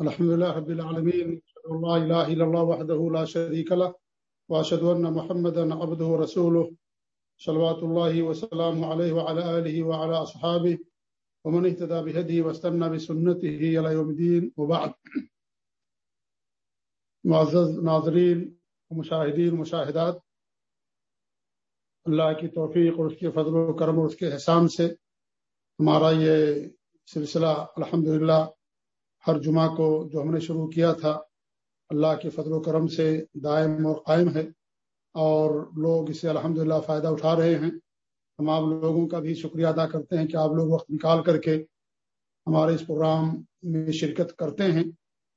الحمد لله رب العالمين لا إله إلا الله وحده لا شريك له، وأشهد أن محمدا عبده ورسوله صلوات الله وسلامه عليه وعلى آله وعلى أصحابه، ومن اهتدى بهديه واستنى بسنته إلى يوم الدين، وبعد. معزز ناظرین، مشاہدین، مشاہدات، اللہ کی توفیق اور اس کے فضل و کرم اور اس کے احسان سے ہمارا یہ سلسلہ الحمدللہ ہر جمعہ کو جو ہم نے شروع کیا تھا، اللہ کے فضل و کرم سے دائم اور قائم ہے اور لوگ اسے الحمد فائدہ اٹھا رہے ہیں۔ ہم آپ لوگوں کا بھی شکریہ ادا کرتے ہیں کہ آپ لوگ وقت نکال کر کے ہمارے اس پروگرام میں شرکت کرتے ہیں۔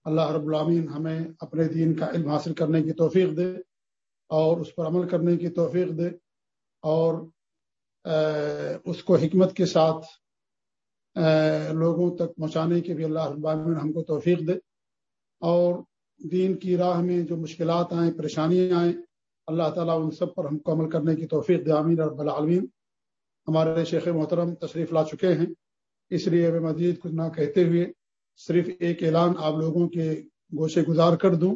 اللہ رب العامین ہمیں اپنے دین کا علم حاصل کرنے کی توفیق دے اور اس پر عمل کرنے کی توفیق دے اور اس کو حکمت کے ساتھ لوگوں تک پہنچانے کے بھی اللہ ابامن ہم کو توفیق دے۔ اور دین کی راہ میں جو مشکلات آئیں، پریشانیاں آئیں، اللہ تعالیٰ ان سب پر ہم کو عمل کرنے کی توفیق دے۔ امین رب العالمین۔ ہمارے شیخ محترم تشریف لا چکے ہیں۔ اس لیے میں مزید کچھ نہ کہتے ہوئے صرف ایک اعلان آپ لوگوں کے گوشے گزار کر دوں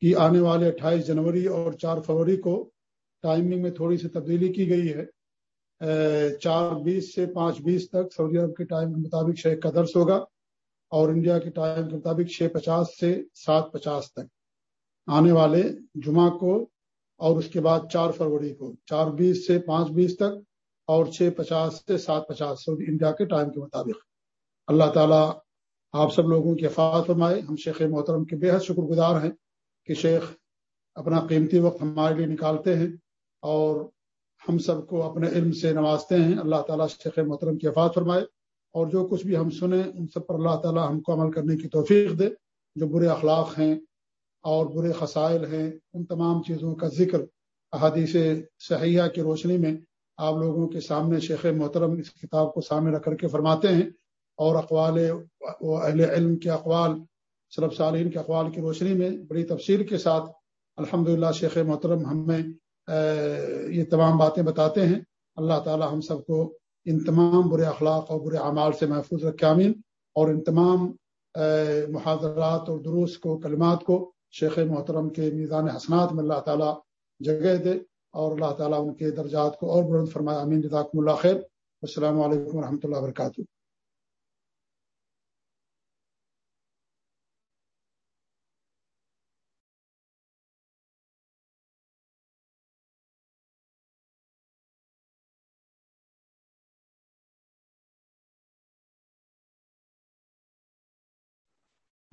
کہ آنے والے اٹھائیس جنوری اور چار فروری کو ٹائمنگ میں تھوڑی سی تبدیلی کی گئی ہے۔ چار بیس سے پانچ بیس تک سعودی عرب کے ٹائم کے مطابق شیخ کا درس ہوگا اور انڈیا کے ٹائم کے مطابق چھ پچاس سے سات پچاس تک۔ آنے والے جمعہ کو اور اس کے بعد چار فروری کو، چار بیس سے پانچ بیس تک اور چھ پچاس سے سات پچاس سعودی انڈیا کے ٹائم کے مطابق۔ اللہ تعالیٰ آپ سب لوگوں کی افاظ فرمائے۔ ہم شیخ محترم کے بے حد شکر گزار ہیں کہ شیخ اپنا قیمتی وقت ہمارے لیے نکالتے ہیں اور ہم سب کو اپنے علم سے نوازتے ہیں۔ اللہ تعالیٰ شیخ محترم کی افات فرمائے اور جو کچھ بھی ہم سنیں، ان سب پر اللہ تعالیٰ ہم کو عمل کرنے کی توفیق دے۔ جو برے اخلاق ہیں اور برے خسائل ہیں، ان تمام چیزوں کا ذکر احادیث صحیحہ کی روشنی میں آپ لوگوں کے سامنے شیخ محترم اس کتاب کو سامنے رکھ کر کے فرماتے ہیں۔ اور اقوال و اہل علم کے اقوال صلب صالحین کے اقوال کی روشنی میں بڑی تفصیل کے ساتھ الحمدللہ شیخ محترم ہمیں یہ تمام باتیں بتاتے ہیں۔ اللہ تعالی ہم سب کو ان تمام برے اخلاق اور برے اعمال سے محفوظ رکھے امین اور ان تمام محاذرات اور دروس کو، کلمات کو شیخ محترم کے میزان حسنات میں اللہ تعالیٰ جگہ دے اور اللہ تعالیٰ ان کے درجات کو اور بلند فرمائے امین جزاکم اللہ خیر۔ السلام علیکم و رحمۃ اللہ وبرکاتہ۔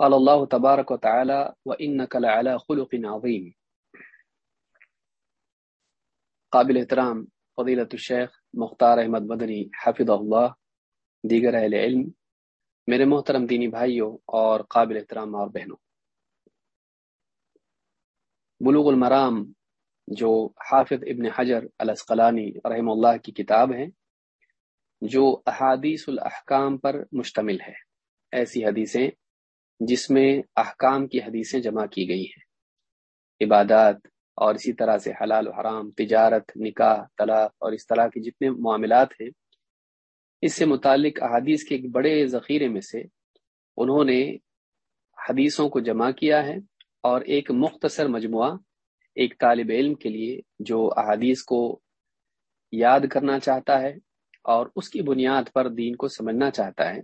قال الله تبارك وتعالى وإنك لعلى خلق عظيم۔ قابل احترام، فضیلت الشیخ مختار احمد مدنی حفظ اللہ، دیگر اہل علم، میرے محترم دینی بھائیوں اور قابل احترام اور بہنوں۔ بلوغ المرام، جو حافظ ابن حجر الاسقلانی رحم اللہ کی کتاب ہے جو احادیث الاحکام پر مشتمل ہے۔ ایسی حدیثیں جس میں احکام کی حدیثیں جمع کی گئی ہیں۔ عبادات اور اسی طرح سے حلال و حرام، تجارت، نکاح، طلاق اور اس طرح کے جتنے معاملات ہیں، اس سے متعلق احادیث کے ایک بڑے ذخیرے میں سے انہوں نے حدیثوں کو جمع کیا ہے اور ایک مختصر مجموعہ ایک طالب علم کے لیے جو احادیث کو یاد کرنا چاہتا ہے اور اس کی بنیاد پر دین کو سمجھنا چاہتا ہے۔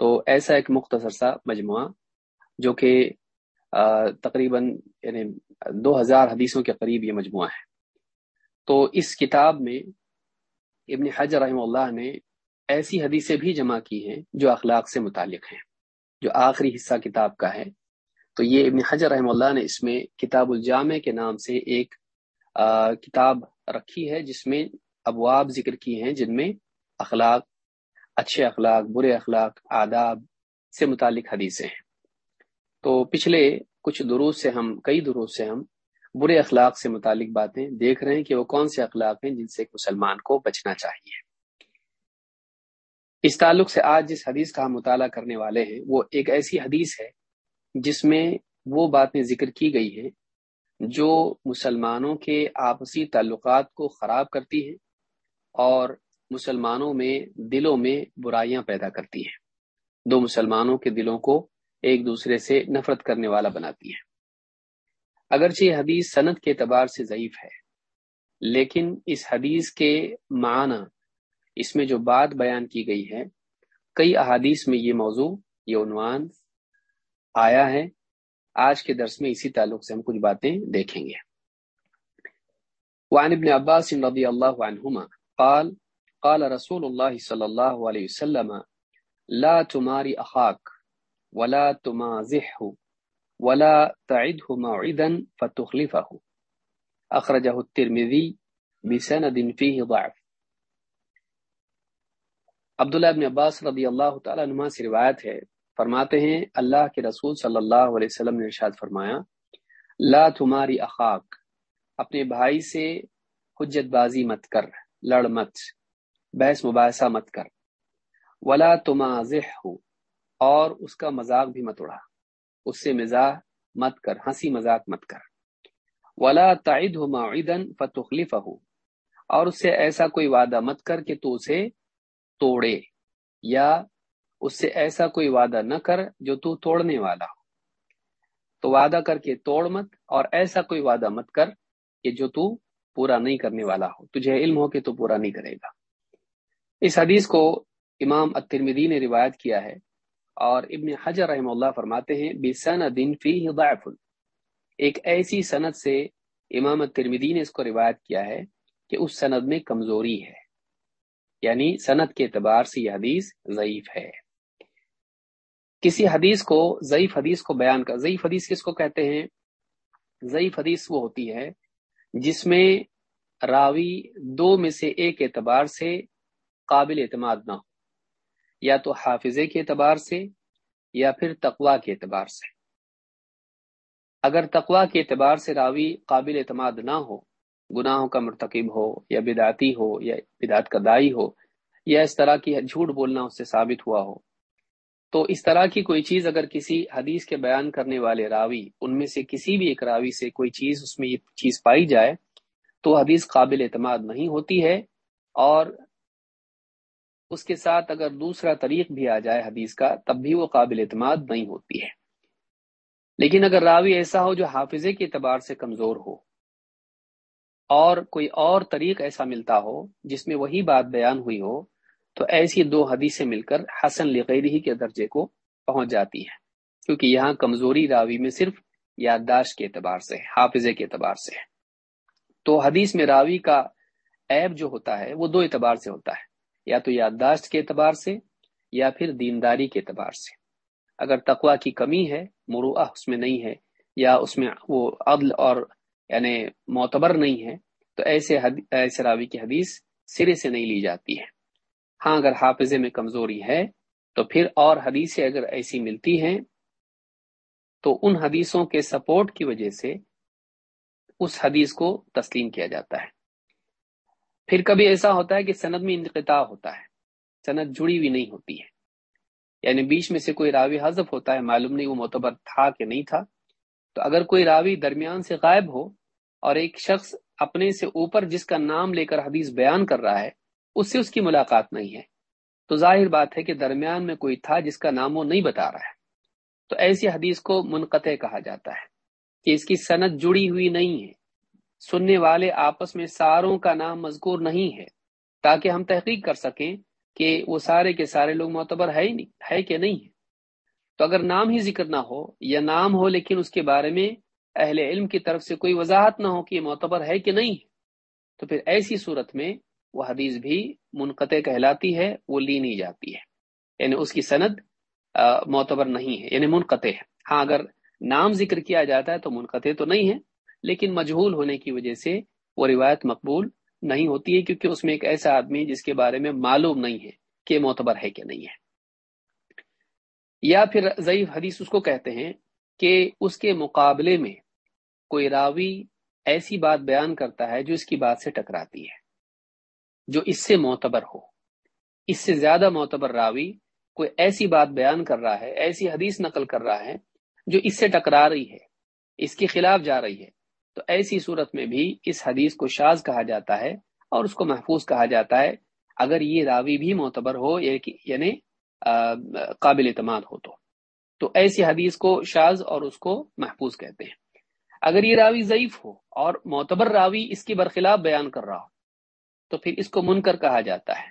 تو ایسا ایک مختصر سا مجموعہ جو کہ تقریباً یعنی دو ہزار حدیثوں کے قریب یہ مجموعہ ہے۔ تو اس کتاب میں ابن حجر رحمہ اللہ نے ایسی حدیثیں بھی جمع کی ہیں جو اخلاق سے متعلق ہیں، جو آخری حصہ کتاب کا ہے۔ تو یہ ابن حجر رحمہ اللہ نے اس میں کتاب الجامع کے نام سے ایک کتاب رکھی ہے جس میں ابواب ذکر کی ہیں جن میں اخلاق اچھے اخلاق، برے اخلاق، آداب سے متعلق حدیثیں ہیں۔ تو پچھلے کچھ دروس سے ہم، کئی دروس سے ہم برے اخلاق سے متعلق باتیں دیکھ رہے ہیں کہ وہ کون سے اخلاق ہیں جن سے ایک مسلمان کو بچنا چاہیے۔ اس تعلق سے آج جس حدیث کا ہم مطالعہ کرنے والے ہیں، وہ ایک ایسی حدیث ہے جس میں وہ باتیں ذکر کی گئی ہیں جو مسلمانوں کے آپسی تعلقات کو خراب کرتی ہیں اور مسلمانوں میں دلوں میں برائیاں پیدا کرتی ہیں۔ دو مسلمانوں کے دلوں کو ایک دوسرے سے نفرت کرنے والا بناتی ہے اگرچہ یہ حدیث صنعت کے اعتبار سے ضعیف ہے، لیکن اس حدیث کے معنی، اس میں جو بات بیان کی گئی ہے، کئی احادیث میں یہ موضوع، یہ عنوان آیا ہے۔ آج کے درس میں اسی تعلق سے ہم کچھ باتیں دیکھیں گے۔ وعن ابن عباس رضی اللہ عنہما قال قال رسول اللہ صلی اللہ علیہ وسلم، لا تماری اخاک ولا تمازحه ولا تعده موعدا فتخلفه. اخرجه الترمذی بسند فيه ضعف. عبداللہ ابن عباس رضی اللہ تعالیٰ عنہ سے روایت ہے، فرماتے ہیں، اللہ کے رسول صلی اللہ علیہ وسلم نے ارشاد فرمایا، لا تمہاری اخاق اپنے بھائی سے حجت بازی مت کر، لڑ مت۔ بحث مباحثہ مت کر۔ ولا تمازح ہو اور اس کا مذاق بھی مت اڑا۔ اس سے مزاح مت کر، ہنسی مذاق مت کر۔ ولا تعید ہو معیدن فتخلف ہو اور اس سے ایسا کوئی وعدہ مت کر کہ تو اسے توڑے، یا اس سے ایسا کوئی وعدہ نہ کر جو تو توڑنے والا ہو۔ تو وعدہ کر کے توڑ مت، اور ایسا کوئی وعدہ مت کر کہ جو تو پورا نہیں کرنے والا ہو۔ تجھے علم ہو کہ تو پورا نہیں کرے گا۔ اس حدیث کو امام الترمذی نے روایت کیا ہے اور ابن حجر رحم اللہ فرماتے ہیں بسن دن فی ضعف۔ ایک ایسی سند سے امام الترمذی نے اس کو روایت کیا ہے کہ اس سند میں کمزوری ہے۔ یعنی صنعت کے اعتبار سے یہ حدیث ضعیف ہے۔ کسی حدیث کو، ضعیف حدیث کو بیان کر، ضعیف حدیث کس کو کہتے ہیں؟ ضعیف حدیث وہ ہوتی ہے جس میں راوی دو میں سے ایک اعتبار سے قابل اعتماد نہ ہو۔ یا تو حافظے کے اعتبار سے یا پھر تقوا کے اعتبار سے۔ اگر تقوا کے اعتبار سے راوی قابل اعتماد نہ ہو، گناہوں کا مرتکب ہو یا بدعتی ہو یا بدعت کا دائی ہو یا اس طرح کی جھوٹ بولنا اس سے ثابت ہوا ہو، تو اس طرح کی کوئی چیز اگر کسی حدیث کے بیان کرنے والے راوی، ان میں سے کسی بھی ایک راوی سے کوئی چیز اس میں یہ چیز پائی جائے، تو حدیث قابل اعتماد نہیں ہوتی ہے اور اس کے ساتھ اگر دوسرا طریق بھی آ جائے حدیث کا، تب بھی وہ قابل اعتماد نہیں ہوتی ہے۔ لیکن اگر راوی ایسا ہو جو حافظے کے اعتبار سے کمزور ہو، اور کوئی اور طریق ایسا ملتا ہو جس میں وہی بات بیان ہوئی ہو، تو ایسی دو حدیثیں مل کر حسن لغیری کے درجے کو پہنچ جاتی ہے کیونکہ یہاں کمزوری راوی میں صرف یادداشت کے اعتبار سے حافظے کے اعتبار سے۔ ہے تو حدیث میں راوی کا عیب جو ہوتا ہے، وہ دو اعتبار سے ہوتا ہے۔ یا تو یادداشت کے اعتبار سے یا پھر دینداری کے اعتبار سے۔ اگر تقوا کی کمی ہے، مروعہ اس میں نہیں ہے، یا اس میں وہ عدل اور یعنی معتبر نہیں ہے، تو ایسے ایسے راوی کی حدیث سرے سے نہیں لی جاتی ہے۔ ہاں اگر حافظے میں کمزوری ہے، تو پھر اور حدیثیں اگر ایسی ملتی ہیں، تو ان حدیثوں کے سپورٹ کی وجہ سے اس حدیث کو تسلیم کیا جاتا ہے۔ پھر کبھی ایسا ہوتا ہے کہ سند میں انقطاع ہوتا ہے۔ سند جڑی ہوئی نہیں ہوتی ہے۔ یعنی بیچ میں سے کوئی راوی حذف ہوتا ہے، معلوم نہیں وہ معتبر تھا کہ نہیں تھا۔ تو اگر کوئی راوی درمیان سے غائب ہو اور ایک شخص اپنے سے اوپر جس کا نام لے کر حدیث بیان کر رہا ہے، اس سے اس کی ملاقات نہیں ہے۔ تو ظاہر بات ہے کہ درمیان میں کوئی تھا جس کا نام وہ نہیں بتا رہا ہے۔ تو ایسی حدیث کو منقطع کہا جاتا ہے کہ اس کی صنعت جڑی ہوئی نہیں ہے۔ سننے والے آپس میں ساروں کا نام مذکور نہیں ہے، تاکہ ہم تحقیق کر سکیں کہ وہ سارے کے سارے لوگ معتبر ہے ہی نہیں، ہے کہ نہیں ہے تو اگر نام ہی ذکر نہ ہو یا نام ہو لیکن اس کے بارے میں اہل علم کی طرف سے کوئی وضاحت نہ ہو کہ یہ معتبر ہے کہ نہیں ہے تو پھر ایسی صورت میں وہ حدیث بھی منقطع کہلاتی ہے، وہ لی نہیں جاتی ہے۔ یعنی اس کی سند معتبر نہیں ہے یعنی منقطع ہے۔ ہاں اگر نام ذکر کیا جاتا ہے تو منقطع تو نہیں ہے لیکن مجہول ہونے کی وجہ سے وہ روایت مقبول نہیں ہوتی ہے کیونکہ اس میں ایک ایسا آدمی جس کے بارے میں معلوم نہیں ہے کہ معتبر ہے کہ نہیں ہے۔ یا پھر ضعیف حدیث اس کو کہتے ہیں کہ اس کے مقابلے میں کوئی راوی ایسی بات بیان کرتا ہے جو اس کی بات سے ٹکراتی ہے، جو اس سے معتبر ہو۔ اس سے زیادہ معتبر راوی کوئی ایسی بات بیان کر رہا ہے، ایسی حدیث نقل کر رہا ہے جو اس سے ٹکرا رہی ہے، اس کے خلاف جا رہی ہے۔ تو ایسی صورت میں بھی اس حدیث کو شاز کہا جاتا ہے اور اس کو محفوظ کہا جاتا ہے اگر یہ راوی بھی معتبر ہو یعنی قابل اعتماد ہو تو۔ تو ایسی حدیث کو شاز اور اس کو محفوظ کہتے ہیں۔ اگر یہ راوی ضعیف ہو اور معتبر راوی اس کی برخلاف بیان کر رہا ہو، تو پھر اس کو منکر کہا جاتا ہے۔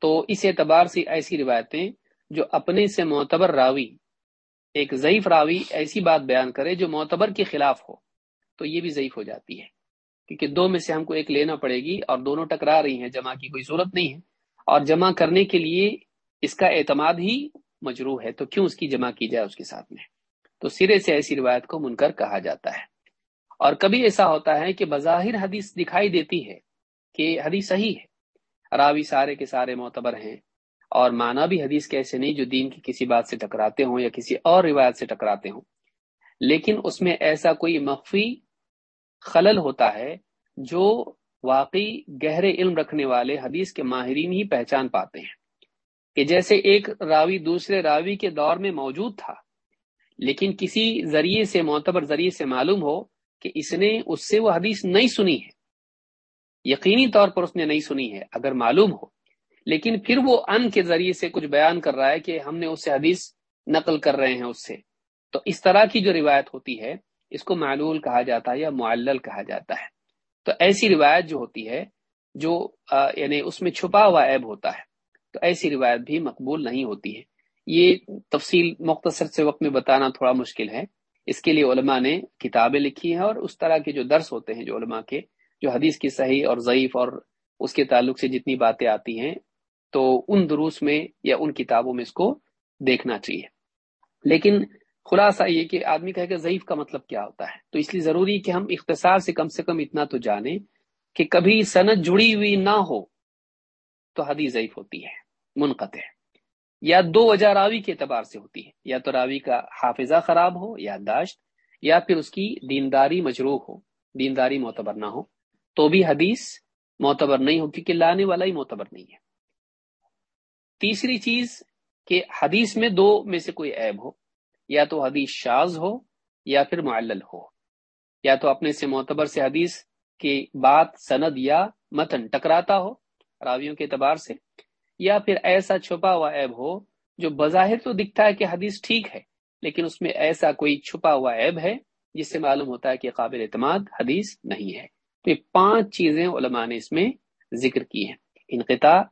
تو اس اعتبار سے ایسی روایتیں جو اپنے سے معتبر راوی، ایک ضعیف راوی ایسی بات بیان کرے جو معتبر کے خلاف ہو۔ تو یہ بھی ضعیف ہو جاتی ہے۔ کیونکہ دو میں سے ہم کو ایک لینا پڑے گی اور دونوں ٹکرا رہی ہیں، جمع کی کوئی ضرورت نہیں ہے۔ اور جمع کرنے کے لیے اس کا اعتماد ہی مجروح ہے۔ تو کیوں اس کی جمع کی جائے اس کے ساتھ میں؟ تو سرے سے ایسی روایت کو منکر کہا جاتا ہے۔ اور کبھی ایسا ہوتا ہے کہ بظاہر حدیث دکھائی دیتی ہے کہ حدیث صحیح ہے۔ راوی سارے کے سارے معتبر ہیں۔ اور معنی بھی حدیث کے ایسے نہیں جو دین کی کسی بات سے ٹکراتے ہوں یا کسی اور روایت سے ٹکراتے ہوں۔ لیکن اس میں ایسا کوئی مخفی خلل ہوتا ہے جو واقعی گہرے علم رکھنے والے حدیث کے ماہرین ہی پہچان پاتے ہیں۔ کہ جیسے ایک راوی دوسرے راوی کے دور میں موجود تھا، لیکن کسی ذریعے سے، معتبر ذریعے سے معلوم ہو کہ اس نے اس سے وہ حدیث نہیں سنی ہے۔ یقینی طور پر اس نے نہیں سنی ہے، اگر معلوم ہو۔ لیکن پھر وہ ان کے ذریعے سے کچھ بیان کر رہا ہے کہ ہم نے اس سے حدیث نقل کر رہے ہیں اس سے۔ تو اس طرح کی جو روایت ہوتی ہے اس کو معلول کہا جاتا ہے یا معلل کہا جاتا ہے۔ تو ایسی روایت جو ہوتی ہے، جو یعنی اس میں چھپا ہوا عیب ہوتا ہے، تو ایسی روایت بھی مقبول نہیں ہوتی ہے۔ یہ تفصیل مختصر سے وقت میں بتانا تھوڑا مشکل ہے۔ اس کے لیے علماء نے کتابیں لکھی ہیں اور اس طرح کے جو درس ہوتے ہیں، جو علماء کے، جو حدیث کی صحیح اور ضعیف اور اس کے تعلق سے جتنی باتیں آتی ہیں، تو ان دروس میں یا ان کتابوں میں اس کو دیکھنا چاہیے۔ لیکن خلاصہ یہ کہ آدمی کہے کہ ضعیف کا مطلب کیا ہوتا ہے؟ تو اس لیے ضروری کہ ہم اختصار سے کم سے کم اتنا تو جانیں کہ کبھی صنعت جڑی ہوئی نہ ہو تو حدیث ضعیف ہوتی ہے، منقطع یا دو وجہ راوی کے اعتبار سے ہوتی ہے، یا تو راوی کا حافظہ خراب ہو یا داشت، یا پھر اس کی دینداری مجروح ہو، دینداری معتبر نہ ہو۔ تو بھی حدیث معتبر نہیں ہو، کیونکہ لانے والا ہی معتبر نہیں ہے۔ تیسری چیز کہ حدیث میں دو میں سے کوئی عیب ہو یا تو حدیث شاز ہو یا پھر معلل ہو۔ یا تو اپنے سے معتبر سے حدیث کی بات، سند یا متن ٹکراتا ہو راویوں کے اعتبار سے۔ یا پھر ایسا چھپا ہوا عیب ہو جو بظاہر تو دکھتا ہے کہ حدیث ٹھیک ہے، لیکن اس میں ایسا کوئی چھپا ہوا عیب ہے جس سے معلوم ہوتا ہے کہ قابل اعتماد حدیث نہیں ہے۔ تو یہ پانچ چیزیں علماء نے اس میں ذکر کی ہیں۔ انقطاع،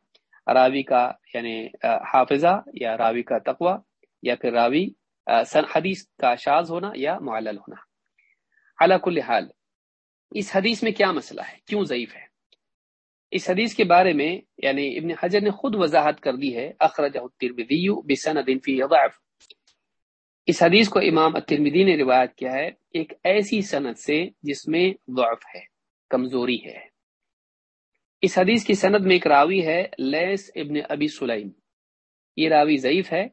راوی کا یعنی حافظہ یا راوی کا تقوی یا پھر راوی حدیث کا شاز ہونا یا معلل ہونا۔ اللہ کل حال، اس حدیث میں کیا مسئلہ ہے؟ کیوں ضعیف ہے؟ اس حدیث کے بارے میں یعنی ابن حجر نے خود وضاحت کر دی ہے اخرج فی ضعف۔ اس حدیث کو امام الترمذی نے روایت کیا ہے، ایک ایسی سند سے جس میں ضعف ہے، کمزوری ہے۔ اس حدیث کی سند میں ایک راوی ہے لیس ابن ابی سلیم۔ یہ راوی ضعیف ہے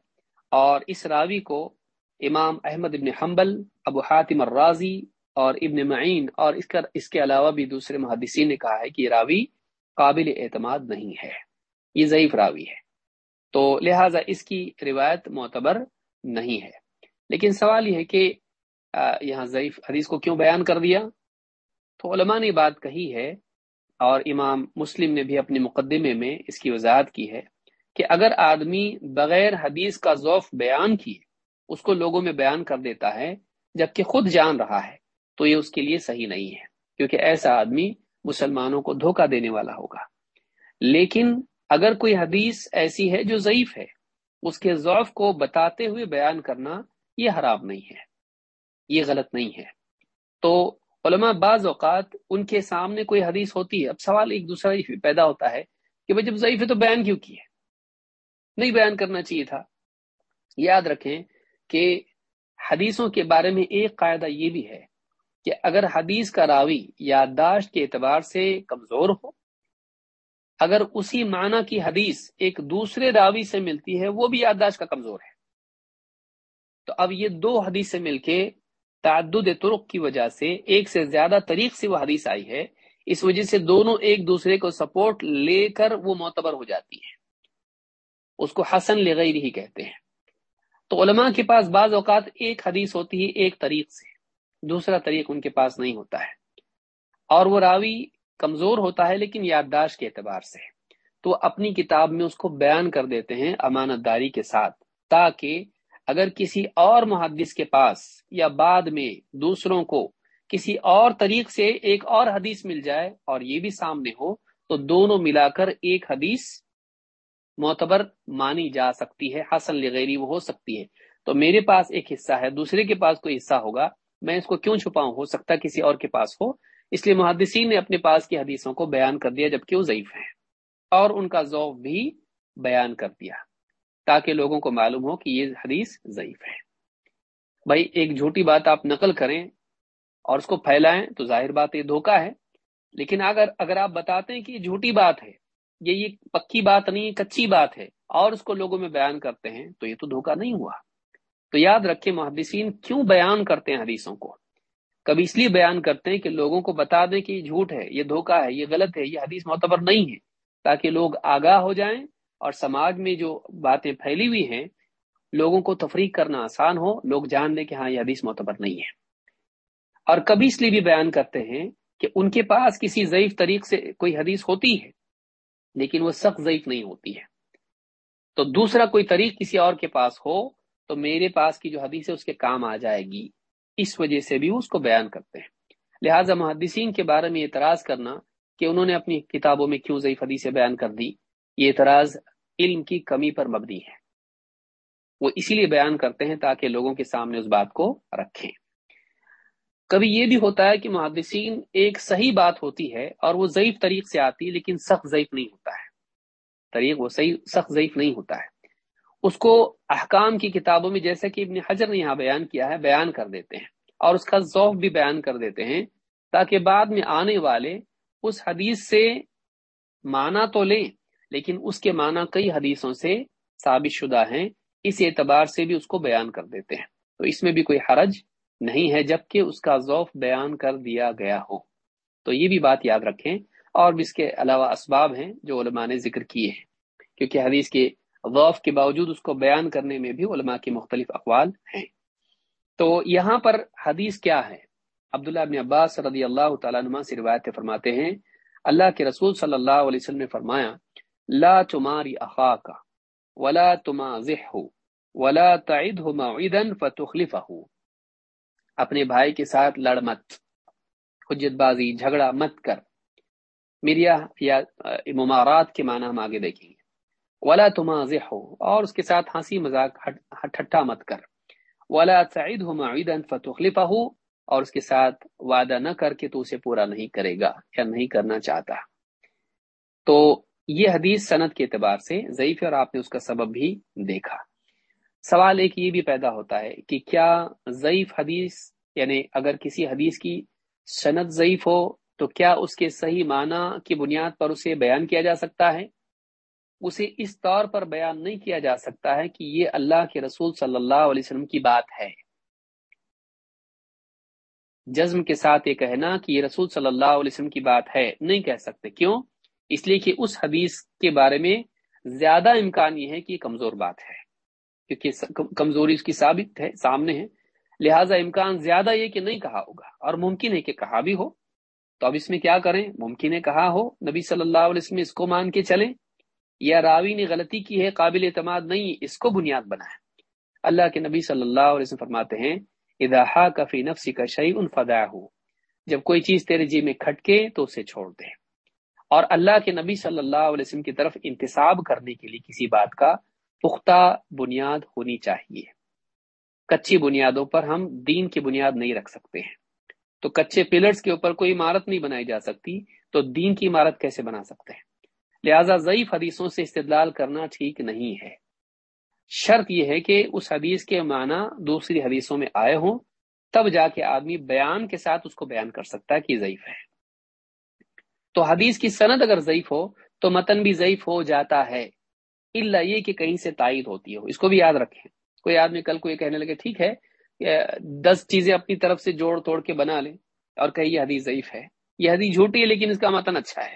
اور اس راوی کو امام احمد ابن حنبل، ابو حاتم الرازی اور ابن معین اور اس کا اس کے علاوہ بھی دوسرے محدثین نے کہا ہے کہ یہ راوی قابل اعتماد نہیں ہے۔ یہ ضعیف راوی ہے۔ تو لہٰذا اس کی روایت معتبر نہیں ہے۔ لیکن سوال یہ ہے کہ یہاں ضعیف حدیث کو کیوں بیان کر دیا؟ تو علماء نے بات کہی ہے اور امام مسلم نے بھی اپنے مقدمے میں اس کی وضاحت کی ہے کہ اگر آدمی بغیر حدیث کا ذوف بیان کیے اس کو لوگوں میں بیان کر دیتا ہے، جبکہ خود جان رہا ہے۔ تو یہ اس کے لیے صحیح نہیں ہے، کیونکہ ایسا آدمی مسلمانوں کو دھوکہ دینے والا ہوگا۔ لیکن اگر کوئی حدیث ایسی ہے جو ضعیف ہے، اس کے ضعف کو بتاتے ہوئے بیان کرنا یہ حرام نہیں ہے۔ یہ غلط نہیں ہے۔ تو علماء بعض اوقات ان کے سامنے کوئی حدیث ہوتی ہے۔ اب سوال ایک دوسرا پیدا ہوتا ہے کہ بھائی جب ضعیف ہے تو بیان کیوں کی ہے؟ نہیں بیان کرنا چاہیے تھا۔ یاد رکھیں کہ حدیثوں کے بارے میں ایک قاعدہ یہ بھی ہے کہ اگر حدیث کا راوی یادداشت کے اعتبار سے کمزور ہو، اگر اسی معنی کی حدیث ایک دوسرے راوی سے ملتی ہے، وہ بھی یادداشت کا کمزور ہے۔ تو اب یہ دو حدیث سے مل کے تعدد ترک کی وجہ سے ایک سے زیادہ طریق سے وہ حدیث آئی ہے۔ اس وجہ سے دونوں ایک دوسرے کو سپورٹ لے کر وہ معتبر ہو جاتی ہے اس کو حسن لغیر ہی کہتے ہیں۔ تو علماء کے پاس بعض اوقات ایک حدیث ہوتی ہے ایک طریق سے، دوسرا طریق ان کے پاس نہیں ہوتا ہے۔ اور وہ راوی کمزور ہوتا ہے لیکن یادداشت کے اعتبار سے۔ تو اپنی کتاب میں اس کو بیان کر دیتے ہیں امانت داری کے ساتھ، تاکہ اگر کسی اور محدث کے پاس یا بعد میں دوسروں کو کسی اور طریق سے ایک اور حدیث مل جائے اور یہ بھی سامنے ہو، تو دونوں ملا کر ایک حدیث معتبر مانی جا سکتی ہے، حسن لغیری وہ ہو سکتی ہے تو میرے پاس ایک حصہ ہے، دوسرے کے پاس کوئی حصہ ہوگا، میں اس کو کیوں چھپاؤں؟ ہو سکتا کسی اور کے پاس ہو۔ اس لیے محدثین نے اپنے پاس کی حدیثوں کو بیان کر دیا، جبکہ وہ ضعیف ہیں۔ اور ان کا ذوق بھی بیان کر دیا، تاکہ لوگوں کو معلوم ہو کہ یہ حدیث ضعیف ہے بھائی، ایک جھوٹی بات آپ نقل کریں اور اس کو پھیلائیں تو ظاہر بات یہ دھوکا ہے۔ لیکن اگر اگر آپ بتاتے ہیں کہ یہ جھوٹی بات ہے یہ یہ پکی بات نہیں کچی بات ہے۔ اور اس کو لوگوں میں بیان کرتے ہیں تو یہ تو دھوکا نہیں ہوا۔ تو یاد رکھیں محدثین کیوں بیان کرتے ہیں حدیثوں کو؟ کبھی اس لیے بیان کرتے ہیں کہ لوگوں کو بتا دیں کہ یہ جھوٹ ہے، یہ دھوکا ہے، یہ غلط ہے، یہ حدیث معتبر نہیں ہے۔ تاکہ لوگ آگاہ ہو جائیں اور سماج میں جو باتیں پھیلی ہوئی ہیں، لوگوں کو تفریق کرنا آسان ہو۔ لوگ جان لیں کہ ہاں یہ حدیث معتبر نہیں ہے۔ اور کبھی اس لیے بھی بیان کرتے ہیں کہ ان کے پاس کسی ضعیف طریق سے کوئی حدیث ہوتی ہے۔ لیکن وہ سخت ضعیف نہیں ہوتی ہے۔ تو دوسرا کوئی طریق کسی اور کے پاس ہو تو میرے پاس کی جو حدیث ہے اس کے کام آ جائے گی۔ اس وجہ سے بھی اس کو بیان کرتے ہیں۔ لہٰذا محدثین کے بارے میں اعتراض کرنا کہ انہوں نے اپنی کتابوں میں کیوں ضعیف حدیثیں بیان کر دی یہ اعتراض علم کی کمی پر مبنی ہے۔ وہ اسی لیے بیان کرتے ہیں تاکہ لوگوں کے سامنے اس بات کو رکھیں۔ کبھی یہ بھی ہوتا ہے کہ محدثین ایک صحیح بات ہوتی ہے اور وہ ضعیف طریق سے آتی ہے، لیکن سخت ضعیف نہیں ہوتا ہے۔ طریق وہ صحیح، سخت ضعیف نہیں ہوتا ہے۔ اس کو احکام کی کتابوں میں جیسے کہ ابن حجر نے یہاں بیان کیا ہے، بیان کر دیتے ہیں۔ اور اس کا ذوق بھی بیان کر دیتے ہیں تاکہ بعد میں آنے والے اس حدیث سے مانا تو لیں، لیکن اس کے معنی کئی حدیثوں سے ثابت شدہ ہیں۔ اس اعتبار سے بھی اس کو بیان کر دیتے ہیں۔ تو اس میں بھی کوئی حرج نہیں ہے جبکہ اس کا ذوف بیان کر دیا گیا ہو۔ تو یہ بھی بات یاد رکھیں۔ اور بھی اس کے علاوہ اسباب ہیں جو علماء نے ذکر کیے ہیں۔ کیونکہ حدیث کے غوف کے باوجود اس کو بیان کرنے میں بھی علماء کی مختلف اقوال ہیں۔ تو یہاں پر حدیث کیا ہے؟ عبداللہ ابن عباس رضی اللہ تعالیٰ نما سے روایت فرماتے ہیں، اللہ کے رسول صلی اللہ علیہ وسلم نے فرمایا، لا تماری اخا کا ولا تما ذہ ولا تعید فتخلف اپنے بھائی کے ساتھ لڑ مت۔ حجت بازی، جھگڑا مت کر۔ میریا یا ممارات کے معنی ہم آگے دیکھیں گے۔ ولا تما ہو اور اس کے ساتھ ہنسی مذاق ٹھٹا مت کر۔ ولا تعید ہو معیدن فتخلفہ اور اس کے ساتھ وعدہ نہ کر کے تو اسے پورا نہیں کرے گا یا نہیں کرنا چاہتا۔ تو یہ حدیث صنعت کے اعتبار سے ضعیف اور آپ نے اس کا سبب بھی دیکھا۔ سوال ایک یہ بھی پیدا ہوتا ہے کہ کیا ضعیف حدیث یعنی اگر کسی حدیث کی صنعت ضعیف ہو تو کیا اس کے صحیح معنی کی بنیاد پر اسے بیان کیا جا سکتا ہے؟ اسے اس طور پر بیان نہیں کیا جا سکتا ہے کہ یہ اللہ کے رسول صلی اللہ علیہ وسلم کی بات ہے۔ جزم کے ساتھ یہ کہنا کہ یہ رسول صلی اللہ علیہ وسلم کی بات ہے، نہیں کہہ سکتے۔ کیوں؟ اس لیے کہ اس حدیث کے بارے میں زیادہ امکان یہ ہے کہ یہ کمزور بات ہے۔ کیونکہ کمزوری اس کی ثابت ہے، سامنے ہے۔ لہٰذا امکان زیادہ یہ کہ نہیں کہا ہوگا، اور ممکن ہے کہ کہا بھی ہو۔ تو اب اس میں کیا کریں؟ ممکن ہے کہا ہو۔ نبی صلی اللہ علیہ وسلم اس کو مان کے چلیں۔ یا راوی نے غلطی کی ہے، قابل اعتماد نہیں، اس کو بنیاد بنا ہے اللہ کے نبی صلی اللہ علیہ وسلم فرماتے ہیں اداحا کفی نفسی کا شعی ان فدا ہو جب کوئی چیز تیرے جی میں کھٹکے، تو اسے چھوڑ دے۔ اور اللہ کے نبی صلی اللہ علیہ وسلم کی طرف انتصاب کرنے کے لیے کسی بات کا پختہ بنیاد ہونی چاہیے۔ کچی بنیادوں پر ہم دین کی بنیاد نہیں رکھ سکتے ہیں۔ تو کچے پلرز کے اوپر کوئی عمارت نہیں بنائی جا سکتی، تو دین کی عمارت کیسے بنا سکتے ہیں؟ لہذا ضعیف حدیثوں سے استدلال کرنا ٹھیک نہیں ہے۔ شرط یہ ہے کہ اس حدیث کے معنی دوسری حدیثوں میں آئے ہوں، تب جا کے آدمی بیان کے ساتھ اس کو بیان کر سکتا ہے کہ ضعیف ہے۔ تو حدیث کی صنعت اگر ضعیف ہو، تو متن بھی ضعیف ہو جاتا ہے۔ اللہ یہ کہ کہیں سے تائید ہوتی ہو۔ اس کو بھی یاد رکھیں۔ کوئی آدمی کل کو یہ کہنے لگے، ٹھیک ہے دس چیزیں اپنی طرف سے جوڑ توڑ کے بنا لیں اور کہ یہ حدیث ضعیف ہے۔ یہ حدیث جھوٹی ہے لیکن اس کا متن اچھا ہے۔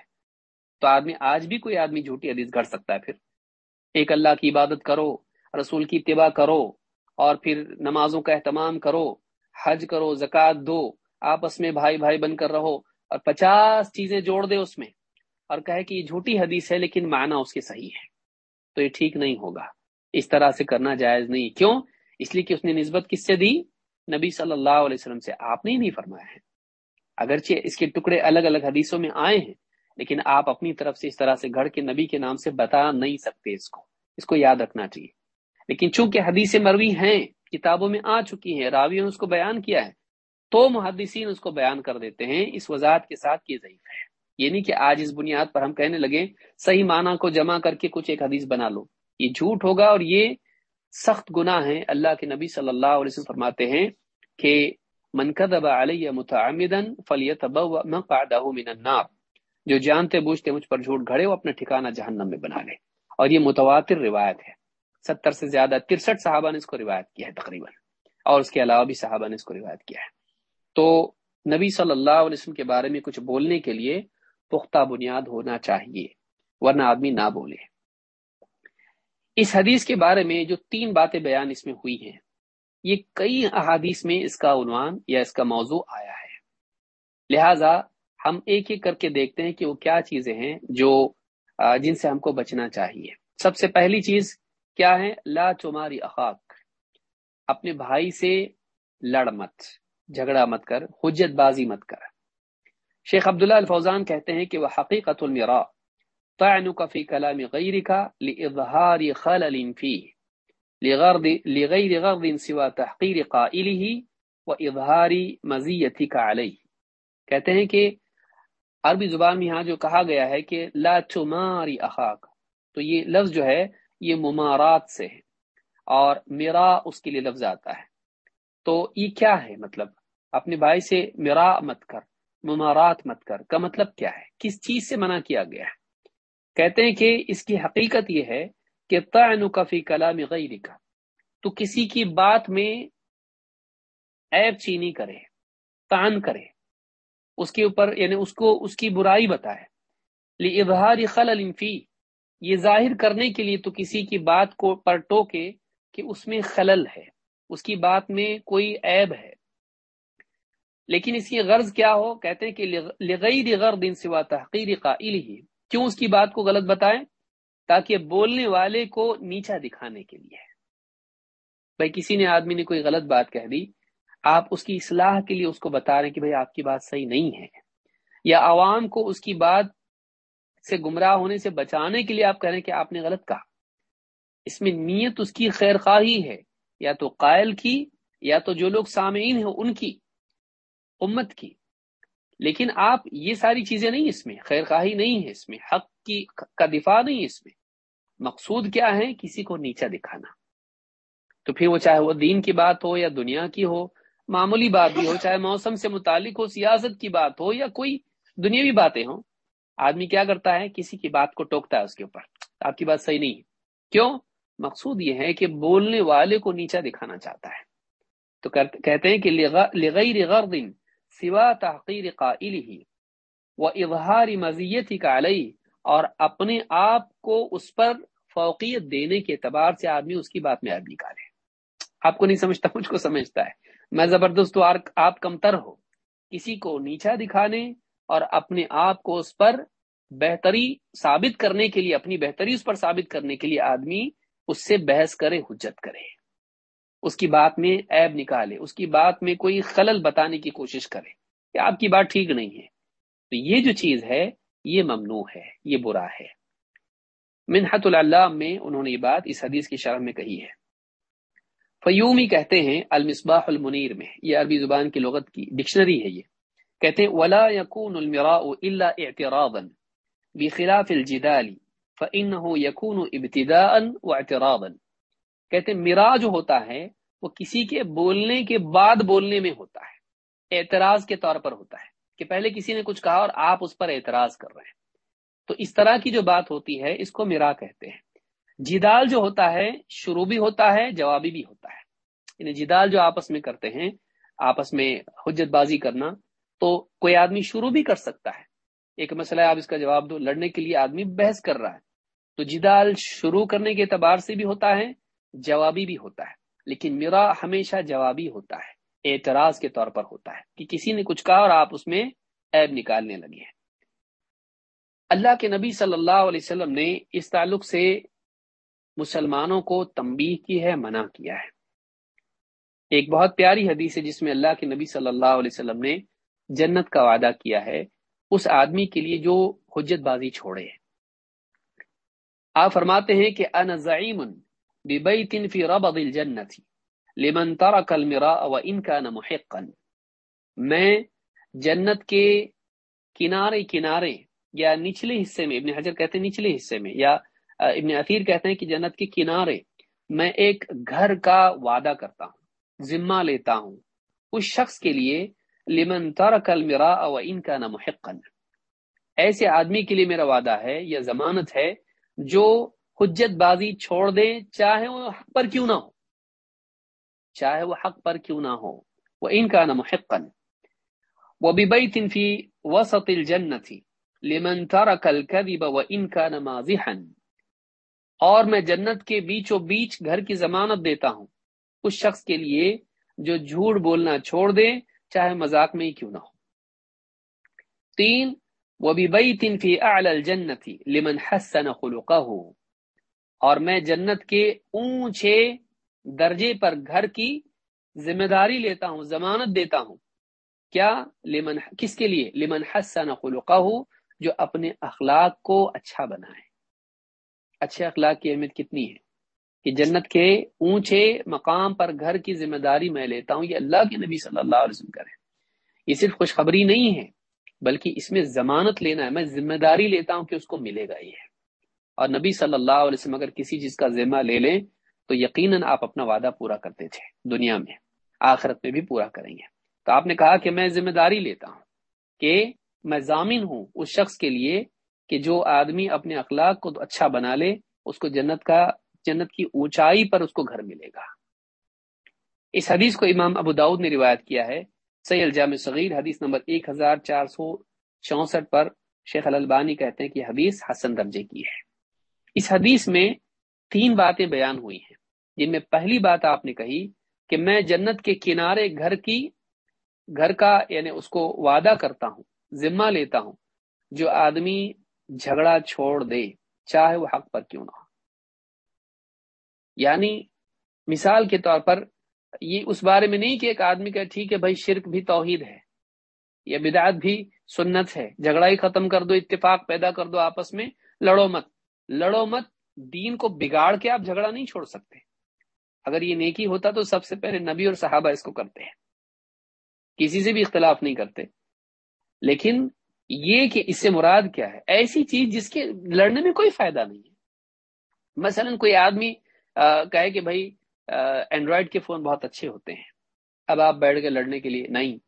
تو آدمی، آج بھی کوئی آدمی جھوٹی حدیث گھڑ سکتا ہے پھر۔ ایک اللہ کی عبادت کرو، رسول کی اتباع کرو اور پھر نمازوں کا اہتمام کرو، حج کرو، زکوٰۃ دو، آپس میں بھائی بھائی بن کر رہو اور پچاس چیزیں جوڑ دے اس میں۔ اور کہے کہ یہ جھوٹی حدیث ہے لیکن معنی اس کے صحیح ہے۔ تو یہ ٹھیک نہیں ہوگا۔ اس طرح سے کرنا جائز نہیں۔ کیوں؟ اس لیے کہ اس نے نسبت کس سے دی؟ نبی صلی اللہ علیہ وسلم سے۔ آپ نے نہیں فرمایا ہے۔ اگرچہ اس کے ٹکڑے الگ الگ حدیثوں میں آئے ہیں، لیکن آپ اپنی طرف سے اس طرح سے گھڑ کے نبی کے نام سے بتا نہیں سکتے اس کو۔ اس کو یاد رکھنا چاہیے۔ لیکن چونکہ حدیث مروی ہیں، کتابوں میں آ چکی ہیں، راویوں نے اس کو بیان کیا ہے، تو محدثین اس کو بیان کر دیتے ہیں۔ اس وضاحت کے ساتھ یہ ضعیف ہے۔ یہ نہیں کہ آج اس بنیاد پر ہم کہنے لگے، صحیح معنی کو جمع کر کے کچھ ایک حدیث بنا لو۔ یہ جھوٹ ہوگا اور یہ سخت گناہ ہے اللہ کے نبی صلی اللہ علیہ وسلم فرماتے ہیں کہ من کذب علی متعمدا فلیتبوا مقعده من النار۔ جو جانتے بوجھتے مجھ پر جھوٹ گھڑے، وہ اپنا ٹھکانہ جہنم میں بنا لے۔ اور یہ متواتر روایت ہے۔ ستر سے زیادہ ترسٹھ صحابہ نے اس کو روایت کیا ہے تقریباً۔ اور اس کے علاوہ بھی صحابہ نے اس کو روایت کیا ہے۔ تو نبی صلی اللہ علیہ وسلم کے بارے میں کچھ بولنے کے لیے پختہ بنیاد ہونا چاہیے، ورنہ آدمی نہ بولے۔ اس حدیث کے بارے میں جو تین باتیں بیان اس میں ہوئی ہیں، یہ کئی احادیث میں اس کا عنوان یا اس کا موضوع آیا ہے۔ لہذا ہم ایک ایک کر کے دیکھتے ہیں کہ وہ کیا چیزیں ہیں جو جن سے ہم کو بچنا چاہیے۔ سب سے پہلی چیز کیا ہے؟ لا تمہاری اخاق اپنے بھائی سے لڑ مت، جھگڑا مت کر، حجت بازی مت کر۔ شیخ عبداللہ الفوزان کہتے ہیں کہ وہ حقیقت المرا طعنك في كلام غيرك لإظهار خلل فيه لغرض لغير غرض سوى تحقير قائله وإظهار مزيتك عليه کہتے ہیں کہ عربی زبان میں یہاں جو کہا گیا ہے کہ لا تماری اخاک، تو یہ لفظ جو ہے، یہ ممارات سے ہے، اور میرا اس کے لیے لفظ آتا ہے۔ تو یہ کیا ہے؟ مطلب اپنے بھائی سے میرا مت کر۔ ممارات مت کر۔ کا مطلب کیا ہے؟ کس چیز سے منع کیا گیا ہے؟ کہتے ہیں کہ اس کی حقیقت یہ ہے کہ تعین فی کلام غیر کا تو کسی کی بات میں عیب چینی کرے، تان کرے، اس کے اوپر یعنی اس کو، اس کی برائی بتائے۔ لی خلل فی۔ یہ ظاہر کرنے کے لیے تو کسی کی بات کو پر ٹوکے کہ اس میں خلل ہے، اس کی بات میں کوئی عیب ہے۔ لیکن اس کی غرض کیا ہو؟ کہتے ہیں کہ لغیر غرض سوا تحقیر قائل ہی۔ کیوں اس کی بات کو غلط بتائیں؟ تاکہ بولنے والے کو نیچا دکھانے کے لیے۔ بھائی، کسی نے آدمی نے کوئی غلط بات کہہ دی، آپ اس کی اصلاح کے لیے اس کو بتا رہے ہیں کہ بھائی، آپ کی بات صحیح نہیں ہے۔ یا عوام کو اس کی بات سے گمراہ ہونے سے بچانے کے لیے آپ کہہ رہے ہیں کہ آپ نے غلط کہا۔ اس میں نیت اس کی خیر خواہی ہے، یا تو قائل کی، یا تو جو لوگ سامعین ہیں، ان کی۔ امت کی۔ لیکن آپ یہ ساری چیزیں نہیں اس میں خیر خواہی نہیں ہے اس میں، حق کی، کا دفاع نہیں اس میں۔ مقصود کیا ہے؟ کسی کو نیچا دکھانا۔ تو پھر وہ چاہے وہ دین کی بات ہو یا دنیا کی ہو، معمولی بات بھی ہو، چاہے موسم سے متعلق ہو، سیاست کی بات ہو یا کوئی دنیاوی باتیں ہوں، آدمی کیا کرتا ہے؟ کسی کی بات کو ٹوکتا ہے اس کے اوپر۔ آپ کی بات صحیح نہیں ہے۔ کیوں؟ مقصود یہ ہے کہ بولنے والے کو نیچا دکھانا چاہتا ہے۔ تو کہتے ہیں کہ لغیر غرض سوا تحقیر قائل ہی وہ اظہار مزیت ہی علیہ، اور اپنے آپ کو اس پر فوقیت دینے کے اعتبار سے آدمی اس کی بات میں عیب نکالے آپ کو نہیں سمجھتا، مجھ کو سمجھتا ہے۔ میں زبردست آپ کمتر ہو۔ کسی کو نیچا دکھانے اور اپنے آپ کو اس پر بہتری ثابت کرنے کے لیے، اپنی بہتری اس پر ثابت کرنے کے لیے آدمی اس سے بحث کرے، حجت کرے۔ اس کی بات میں عیب نکالے، اس کی بات میں کوئی خلل بتانے کی کوشش کرے کہ آپ کی بات ٹھیک نہیں ہے۔ تو یہ جو چیز ہے، یہ ممنوع ہے، یہ برا ہے۔ منحت اللہ میں انہوں نے یہ بات اس حدیث کی شرح میں کہی ہے۔ فیومی کہتے ہیں المصباح المنیر میں، یہ عربی زبان کی لغت کی ڈکشنری ہے یہ۔ کہتے ہیں، ولا يكون المراء الا اعتراضا بخلاف الجدال فانه يكون ابتداء واعتراضا۔ کہتے ہیں میرا جو ہوتا ہے وہ کسی کے بولنے کے بعد بولنے میں ہوتا ہے، اعتراض کے طور پر ہوتا ہے کہ پہلے کسی نے کچھ کہا اور آپ اس پر اعتراض کر رہے ہیں۔ تو اس طرح کی جو بات ہوتی ہے، اس کو میرا کہتے ہیں۔ جدال جو ہوتا ہے، شروع بھی ہوتا ہے، جوابی بھی ہوتا ہے۔ یعنی جدال جو آپس میں کرتے ہیں، آپس میں حجت بازی کرنا، تو کوئی آدمی شروع بھی کر سکتا ہے۔ ایک مسئلہ ہے، آپ اس کا جواب دو، لڑنے کے لیے آدمی بحث کر رہا ہے۔ تو جدال شروع کرنے کے اعتبار سے بھی ہوتا ہے جوابی بھی ہوتا ہے۔ لیکن میرا ہمیشہ جوابی ہوتا ہے، اعتراض کے طور پر ہوتا ہے کہ کسی نے کچھ کہا اور آپ اس میں عیب نکالنے لگے ہیں۔ اللہ کے نبی صلی اللہ علیہ وسلم نے اس تعلق سے مسلمانوں کو تنبیہ کی ہے، منع کیا ہے۔ ایک بہت پیاری حدیث ہے جس میں اللہ کے نبی صلی اللہ علیہ وسلم نے جنت کا وعدہ کیا ہے۔ اس آدمی کے لیے جو حجت بازی چھوڑے آپ فرماتے ہیں کہ ان ضعیم ببیت فی ربض الجنت لمن ترک المراء وان كان محقا. میں جنت کے کنارے کنارے یا نچلے حصے میں، ابن حجر کہتے ہیں نچلے حصے میں، یا ابن اثیر کہتے ہیں کہ جنت کے کنارے میں ایک گھر کا وعدہ کرتا ہوں، ذمہ لیتا ہوں اس شخص کے لیے، لمن ترک المراء وان كان محقا. ایسے آدمی کے لیے میرا وعدہ ہے یا ضمانت ہے جو حجت بازی چھوڑ دے چاہے وہ حق پر کیوں نہ ہو۔ چاہے وہ حق پر کیوں نہ ہو۔ وہ ان کا نہ محقن وہ بھی تنفی وسط الجنت لمن ترك الكذب وان كان مازحا۔ اور میں جنت کے بیچ و بیچ گھر کی ضمانت دیتا ہوں۔ اس شخص کے لیے جو جھوٹ بولنا چھوڑ دے، چاہے مذاق میں ہی کیوں نہ ہو۔ تین وہ بھی بئی تنفی الجنتی لمن حسن خلقه۔ اور میں جنت کے اونچے درجے پر گھر کی ذمہ داری لیتا ہوں، ضمانت دیتا ہوں۔ کیا لمن کس کے لیے؟ لمن حسن خلقہ، جو اپنے اخلاق کو اچھا بنائے۔ اچھے اخلاق کی اہمیت کتنی ہے؟ کہ جنت کے اونچے مقام پر گھر کی ذمہ داری میں لیتا ہوں، یہ اللہ کے نبی صلی اللہ علیہ وسلم کرے۔ یہ صرف خوشخبری نہیں ہے، بلکہ اس میں ضمانت لینا ہے۔ میں ذمہ داری لیتا ہوں کہ اس کو ملے گا یہ۔ اور نبی صلی اللہ علیہ وسلم اگر کسی چیز کا ذمہ لے لیں، تو یقیناً آپ اپنا وعدہ پورا کرتے تھے دنیا میں، آخرت میں بھی پورا کریں گے۔ تو آپ نے کہا کہ میں ذمہ داری لیتا ہوں کہ میں ضامن ہوں اس شخص کے لیے کہ جو آدمی اپنے اخلاق کو اچھا بنا لے، اس کو جنت کا، جنت کی اونچائی پر اس کو گھر ملے گا۔ اس حدیث کو امام ابو داود نے روایت کیا ہے۔ سی الجام صغیر حدیث نمبر ایک ہزار چار سو چونسٹھ پر شیخ البانی کہتے ہیں کہ حدیث حسن درجے کی ہے۔ اس حدیث میں تین باتیں بیان ہوئی ہیں۔ جن میں پہلی بات آپ نے کہی کہ میں جنت کے کنارے گھر کی، گھر کا یعنی اس کو وعدہ کرتا ہوں، ذمہ لیتا ہوں جو آدمی جھگڑا چھوڑ دے، چاہے وہ حق پر کیوں نہ ہو۔ یعنی مثال کے طور پر یہ اس بارے میں نہیں کہ ایک آدمی کا ٹھیک ہے بھائی، شرک بھی توحید ہے یا بدعت بھی سنت ہے، جھگڑا ہی ختم کر دو، اتفاق پیدا کر دو آپس میں، لڑو مت۔ لڑو مت، دین کو بگاڑ کے آپ جھگڑا نہیں چھوڑ سکتے۔ اگر یہ نیکی ہوتا تو سب سے پہلے نبی اور صحابہ اس کو کرتے ہیں۔ کسی سے بھی اختلاف نہیں کرتے۔ لیکن یہ کہ اس سے مراد کیا ہے؟ ایسی چیز جس کے لڑنے میں کوئی فائدہ نہیں ہے۔ مثلا کوئی آدمی کہے کہ بھائی اینڈرائڈ کے فون بہت اچھے ہوتے ہیں۔ اب آپ بیٹھ کے لڑنے کے لیے، نہیں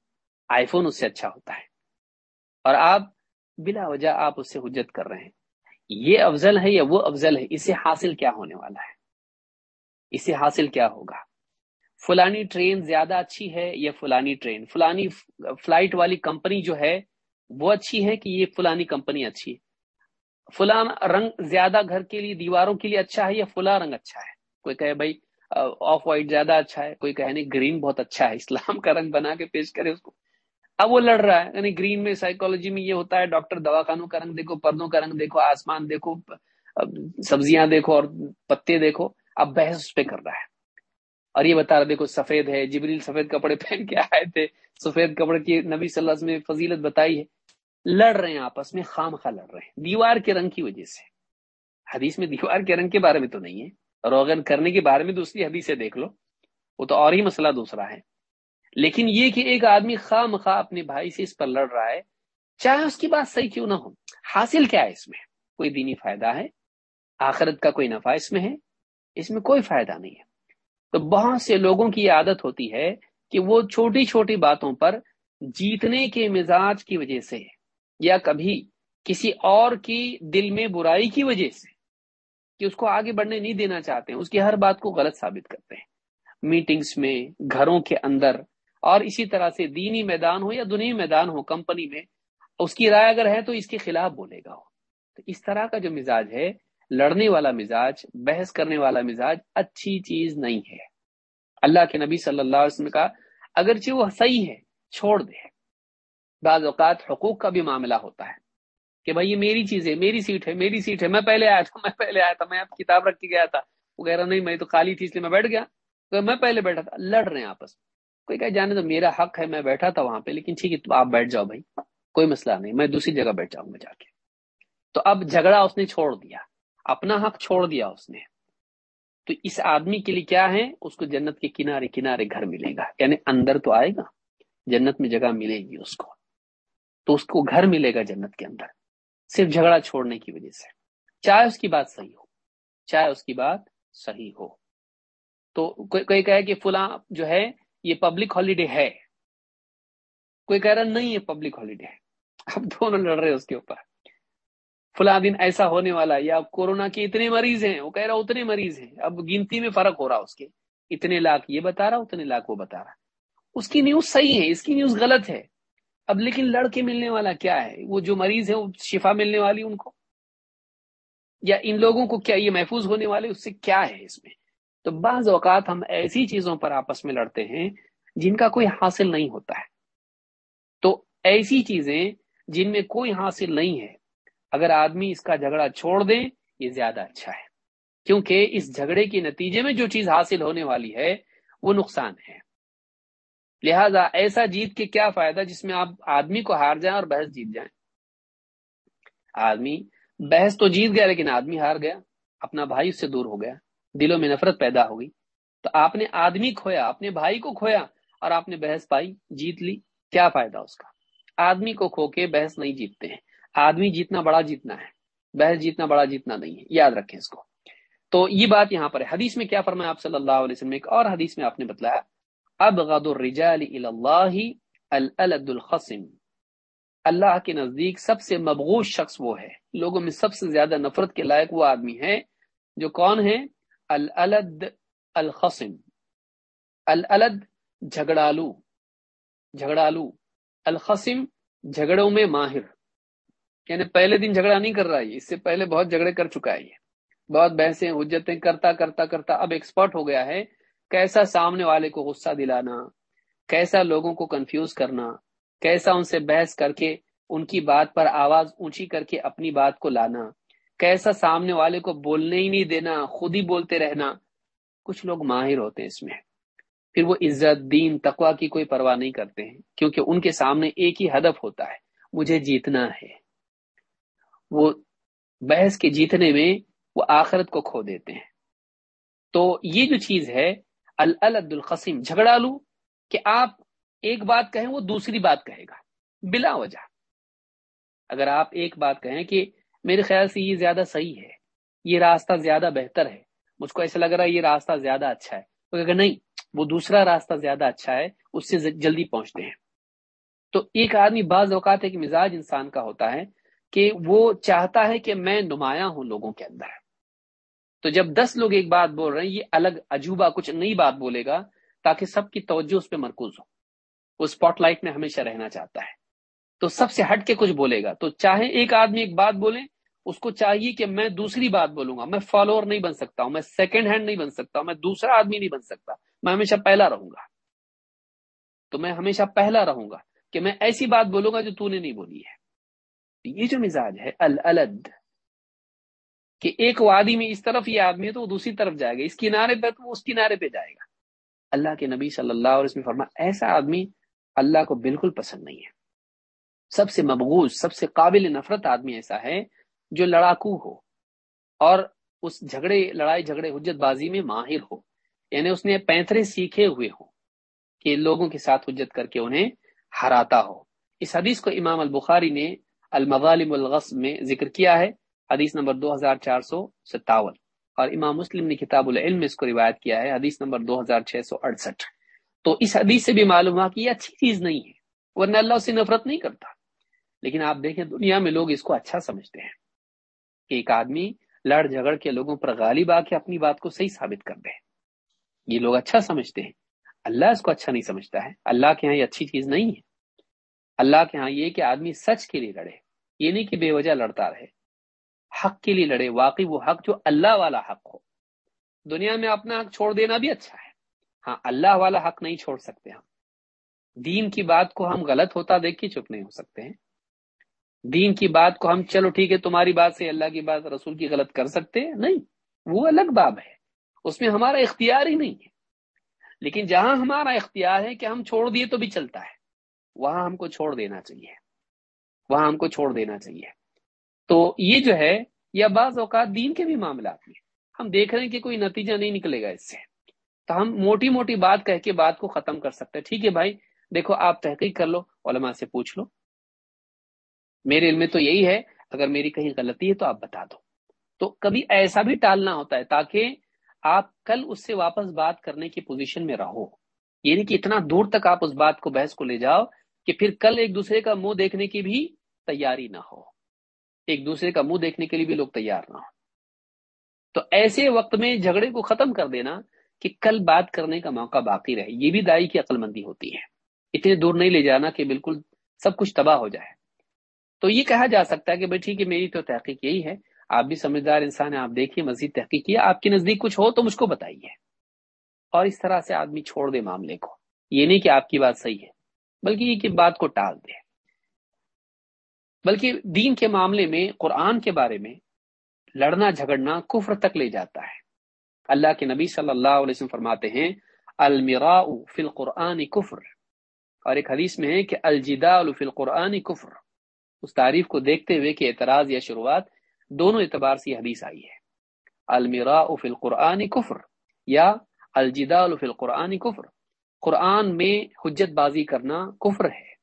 آئی فون اس سے اچھا ہوتا ہے۔ اور آپ بلا وجہ آپ اس سے حجت کر رہے ہیں۔ یہ افضل ہے یا وہ افضل ہے، اسے حاصل کیا ہونے والا ہے؟ اسے حاصل کیا ہوگا؟ فلانی ٹرین زیادہ اچھی ہے یا فلانی ٹرین؟ فلانی فلائٹ والی کمپنی جو ہے، وہ اچھی ہے کہ یہ فلانی کمپنی اچھی ہے؟ فلان رنگ زیادہ گھر کے لیے، دیواروں کے لیے اچھا ہے یا فلاں رنگ اچھا ہے؟ کوئی کہے بھائی آف وائٹ زیادہ اچھا ہے، کوئی کہے نہیں، گرین بہت اچھا ہے، اسلام کا رنگ بنا کے پیش کرے اس کو۔ اب وہ لڑ رہا ہے یعنی گرین میں سائیکولوجی میں یہ ہوتا ہے ڈاکٹر دوا خانوں کا رنگ دیکھو، پردوں کا رنگ دیکھو، آسمان دیکھو سبزیاں دیکھو اور پتے دیکھو، اب بحث اس پہ کر رہا ہے۔ اور یہ بتا رہا دیکھو سفید ہے، جبریل سفید کپڑے پہن کے آئے تھے۔ سفید کپڑے کی نبی صلی اللہ علیہ وسلم نے فضیلت بتائی ہے۔ لڑ رہے ہیں آپس میں خام خواہ لڑ رہے ہیں۔ دیوار کے رنگ کی وجہ سے۔ حدیث میں دیوار کے رنگ کے بارے میں تو نہیں ہے۔ روغن کرنے کے بارے میں دوسری حدیث دیکھ لو۔ وہ تو اور ہی مسئلہ دوسرا ہے۔ لیکن یہ کہ ایک آدمی خواہ مخواہ اپنے بھائی سے اس پر لڑ رہا ہے، چاہے اس کی بات صحیح کیوں نہ ہو۔ حاصل کیا ہے اس میں؟ کوئی دینی فائدہ ہے؟ آخرت کا کوئی نفع اس میں ہے؟ اس میں کوئی فائدہ نہیں ہے۔ تو بہت سے لوگوں کی یہ عادت ہوتی ہے کہ وہ چھوٹی چھوٹی باتوں پر جیتنے کے مزاج کی وجہ سے یا کبھی کسی اور کی دل میں برائی کی وجہ سے کہ اس کو آگے بڑھنے نہیں دینا چاہتے ہیں اس کی ہر بات کو غلط ثابت کرتے ہیں۔ میٹنگز میں، گھروں کے اندر اور اسی طرح سے دینی میدان ہو یا دنیا میدان ہو، کمپنی میں، اس کی رائے اگر ہے تو اس کے خلاف بولے گا۔ تو اس طرح کا جو مزاج ہے، لڑنے والا مزاج، بحث کرنے والا مزاج اچھی چیز نہیں ہے۔ اللہ کے نبی صلی اللہ علیہ وسلم کا اگرچہ وہ صحیح ہے، چھوڑ دے۔ بعض اوقات حقوق کا بھی معاملہ ہوتا ہے کہ بھائی یہ میری چیز ہے، میری سیٹ ہے، میری سیٹ ہے، میں پہلے آیا تھا، میں پہلے آیا تھا، میں آپ کتاب رکھ کے گیا تھا۔ وہ کہہ رہا، نہیں، میں تو خالی تھی، اس لیے میں بیٹھ گیا۔ تو میں پہلے بیٹھا تھا، لڑ رہے ہیں آپس میں۔ کوئی کہ جانے تو میرا حق ہے، میں بیٹھا تھا وہاں پہ، لیکن ٹھیک ہے، تو آپ بیٹھ جاؤ بھائی، کوئی مسئلہ نہیں، میں دوسری جگہ بیٹھ جاؤں گا جا کے۔ تو اب جھگڑا اس نے چھوڑ دیا، اپنا حق چھوڑ دیا اس نے۔ تو اس آدمی کے لیے کیا ہے؟ اس کو جنت کے کنارے کنارے گھر ملے گا یعنی اندر تو آئے گا، جنت میں جگہ ملے گی اس کو۔ تو اس کو گھر ملے گا جنت کے اندر، صرف جھگڑا چھوڑنے کی وجہ سے۔ چاہے اس کی بات صحیح ہو، چاہے اس کی بات صحیح ہو۔ تو کوئی کہے کہ فلاں جو ہے یہ پبلک ہالیڈے ہے۔ کوئی کہہ رہا نہیں، یہ پبلک ہالیڈے ہے۔ اب دونوں لڑ رہے اس کے اوپر۔ فلاں دن ایسا ہونے والا یا کورونا کے اتنے مریض ہیں، وہ کہہ رہا اتنے مریض ہیں۔ اب گنتی میں فرق ہو رہا اس کے۔ اتنے لاکھ یہ بتا رہا، اتنے لاکھ وہ بتا رہا۔ اس کی نیوز صحیح ہے، اس کی نیوز غلط ہے۔ اب لیکن لڑکے ملنے والا کیا ہے؟ وہ جو مریض ہے وہ شفا ملنے والی ان کو؟ یا ان لوگوں کو کیا یہ محفوظ ہونے والے اس سے کیا ہے اس میں؟ تو بعض اوقات ہم ایسی چیزوں پر آپس میں لڑتے ہیں جن کا کوئی حاصل نہیں ہوتا ہے۔ تو ایسی چیزیں جن میں کوئی حاصل نہیں ہے، اگر آدمی اس کا جھگڑا چھوڑ دے، یہ زیادہ اچھا ہے۔ کیونکہ اس جھگڑے کے نتیجے میں جو چیز حاصل ہونے والی ہے، وہ نقصان ہے۔ لہذا ایسا جیت کے کیا فائدہ جس میں آپ آدمی کو ہار جائیں اور بحث جیت جائیں؟ آدمی بحث تو جیت گیا لیکن آدمی ہار گیا، اپنا بھائی اس سے دور ہو گیا۔ دلوں میں نفرت پیدا ہو گئی۔ تو آپ نے آدمی کھویا اپنے بھائی کو کھویا اور آپ نے بحث پائی، جیت لی۔ کیا فائدہ اس کا؟ آدمی کو کھو کے بحث نہیں جیتتے ہیں۔ آدمی جیتنا بڑا جیتنا ہے۔ بحث جیتنا بڑا جیتنا نہیں ہے۔ یاد رکھیں اس کو۔ تو یہ بات یہاں پر ہے۔ حدیث میں کیا فرمایا آپ صلی اللہ علیہ وسلم؟ ایک اور حدیث میں آپ نے بتلایا، ابغض الرجال اللہ الالد الخصم۔ اللہ کے نزدیک سب سے مبغوش شخص وہ ہے۔ لوگوں میں سب سے زیادہ نفرت کے لائق وہ آدمی ہے جو کون ہے؟ الالد الخصم. الالد جھگڑالو. جھگڑالو. الخصم جھگڑوں میں ماہر. یعنی پہلے دن جھگڑا نہیں کر رہا ہے اس سے پہلے بہت جھگڑے کر چکا ہے بہت بحثیں، حجتیں کرتا کرتا کرتا اب ایکسپرٹ ہو گیا ہے، کیسا سامنے والے کو غصہ دلانا، کیسا لوگوں کو کنفیوز کرنا، کیسا ان سے بحث کر کے ان کی بات پر آواز اونچی کر کے اپنی بات کو لانا. کیسا سامنے والے کو بولنے ہی نہیں دینا، خود ہی بولتے رہنا۔ کچھ لوگ ماہر ہوتے ہیں اس میں۔ پھر وہ عزت، دین تقوا کی کوئی پرواہ نہیں کرتے ہیں، کیونکہ ان کے سامنے ایک ہی ہدف ہوتا ہے۔ مجھے جیتنا ہے۔ وہ بحث کے جیتنے میں وہ آخرت کو کھو دیتے ہیں۔ تو یہ جو چیز ہے الد القسیم جھگڑا لو کہ آپ ایک بات کہیں، وہ دوسری بات کہے گا۔ بلا وجہ۔ اگر آپ ایک بات کہیں کہ میرے خیال سے یہ زیادہ صحیح ہے۔ یہ راستہ زیادہ بہتر ہے۔ مجھ کو ایسا لگ رہا ہے یہ راستہ زیادہ اچھا ہے۔ تو اگر نہیں، وہ دوسرا راستہ زیادہ اچھا ہے، اس سے جلدی پہنچتے ہیں۔ تو ایک آدمی بعض اوقات ایک مزاج انسان کا ہوتا ہے کہ وہ چاہتا ہے کہ میں نمایاں ہوں لوگوں کے اندر۔ تو جب دس لوگ ایک بات بول رہے ہیں، یہ الگ عجوبہ کچھ نئی بات بولے گا تاکہ سب کی توجہ اس پہ مرکوز ہو۔ وہ اسپاٹ لائٹ میں ہمیشہ رہنا چاہتا ہے۔ تو سب سے ہٹ کے کچھ بولے گا۔ تو چاہے ایک آدمی ایک بات بولے اس کو چاہیے کہ میں دوسری بات بولوں گا، میں فالوور نہیں بن سکتا ہوں، میں سیکنڈ ہینڈ نہیں بن سکتا ہوں، میں دوسرا آدمی نہیں بن سکتا، میں ہمیشہ پہلا رہوں گا۔ تو میں ہمیشہ پہلا رہوں گا کہ میں ایسی بات بولوں گا جو تو نے نہیں بولی ہے۔ یہ جو مزاج ہے الد کہ ایک وادی میں اس طرف یہ آدمی ہے تو وہ دوسری طرف جائے گا، اس کنارے پہ تو وہ اس کنارے پہ جائے گا۔ اللہ کے نبی صلی اللہ علیہ وسلم فرما ایسا آدمی اللہ کو بالکل پسند نہیں ہے۔ سب سے مبغوض، سب سے قابل نفرت آدمی ایسا ہے جو لڑاکو ہو اور اس جھگڑے، لڑائی جھگڑے، حجت بازی میں ماہر ہو۔ یعنی اس نے پینترے سیکھے ہوئے ہو کہ لوگوں کے ساتھ حجت کر کے انہیں ہراتا ہو۔ اس حدیث کو امام البخاری نے المغالم الغصب میں ذکر کیا ہے، حدیث نمبر دو ہزار چار سو ستاون۔ اور امام مسلم نے کتاب العلم میں اس کو روایت کیا ہے، حدیث نمبر دو ہزار چھ سو اڑسٹھ۔ تو اس حدیث سے بھی معلوم ہوا کہ یہ اچھی چیز نہیں ہے، ورنہ اللہ سے نفرت نہیں کرتا۔ لیکن آپ دیکھیں دنیا میں لوگ اس کو اچھا سمجھتے ہیں۔ ایک آدمی لڑ جھگڑ کے لوگوں پر غالب آ کے اپنی بات کو صحیح ثابت کر دے۔ یہ لوگ اچھا سمجھتے ہیں۔ اللہ اس کو اچھا نہیں سمجھتا ہے۔ اللہ کے ہاں یہ اچھی چیز نہیں ہے۔ اللہ کے ہاں یہ کہ آدمی سچ کے لیے لڑے۔ یہ نہیں کہ بے وجہ لڑتا رہے۔ حق کے لیے لڑے۔ واقعی وہ حق جو اللہ والا حق ہو۔ دنیا میں اپنا حق چھوڑ دینا بھی اچھا ہے۔ ہاں اللہ والا حق نہیں چھوڑ سکتے ہم۔ دین کی بات کو ہم غلط ہوتا دیکھ کے چپ نہیں ہو سکتے ہیں۔ دین کی بات کو ہم چلو ٹھیک ہے، تمہاری بات سے اللہ کی بات، رسول کی غلط کر سکتے ہیں؟ نہیں، وہ الگ باب ہے۔ اس میں ہمارا اختیار ہی نہیں ہے۔ لیکن جہاں ہمارا اختیار ہے کہ ہم چھوڑ دیے تو بھی چلتا ہے۔ وہاں ہم کو چھوڑ دینا چاہیے۔ وہاں ہم کو چھوڑ دینا چاہیے۔ تو یہ جو ہے یا بعض اوقات دین کے بھی معاملات میں۔ ہم دیکھ رہے ہیں کہ کوئی نتیجہ نہیں نکلے گا اس سے۔ تو ہم موٹی موٹی بات کہہ کے بات کو ختم کر سکتے ہیں۔ ٹھیک ہے بھائی، دیکھو، آپ تحقیق کر لو، علماء سے پوچھ لو۔ میرے علم میں تو یہی ہے، اگر میری کہیں غلطی ہے تو آپ بتا دو۔ تو کبھی ایسا بھی ٹالنا ہوتا ہے تاکہ آپ کل اس سے واپس بات کرنے کی پوزیشن میں رہو۔ یعنی کہ اتنا دور تک آپ اس بات کو بحث کو لے جاؤ کہ پھر کل ایک دوسرے کا منہ دیکھنے کی بھی تیاری نہ ہو۔ ایک دوسرے کا منہ دیکھنے کے لیے بھی لوگ تیار نہ ہو تو ایسے وقت میں جھگڑے کو ختم کر دینا کہ کل بات کرنے کا موقع باقی رہے۔ یہ بھی دائی کی عقل مندی ہوتی ہے۔ اتنے دور نہیں لے جانا کہ بالکل سب کچھ تباہ ہو جائے۔ تو یہ کہا جا سکتا ہے کہ بھائی ٹھیک ہے، میری تو تحقیق یہی ہے۔ آپ بھی سمجھدار انسان ہیں، آپ دیکھیے، مزید تحقیق کیا آپ کے نزدیک کچھ ہو تو مجھ کو بتائیے۔ اور اس طرح سے آدمی چھوڑ دے معاملے کو۔ یہ نہیں کہ آپ کی بات صحیح ہے، بلکہ یہ کہ بات کو ٹال دے۔ بلکہ دین کے معاملے میں، قرآن کے بارے میں لڑنا، جھگڑنا کفر تک لے جاتا ہے۔ اللہ کے نبی صلی اللہ علیہ وسلم فرماتے ہیں المرا فی القرآن کفر اور ایک حدیث میں ہے کہ الجدا فی القرآن کفر۔ اس تعریف کو دیکھتے ہوئے کہ اعتراض یا شروعات دونوں اعتبار سے حدیث آئی ہے۔ المرا فی القرآن کفر یا الجدا فی القرآن کفر۔ قرآن میں حجت بازی کرنا کفر ہے۔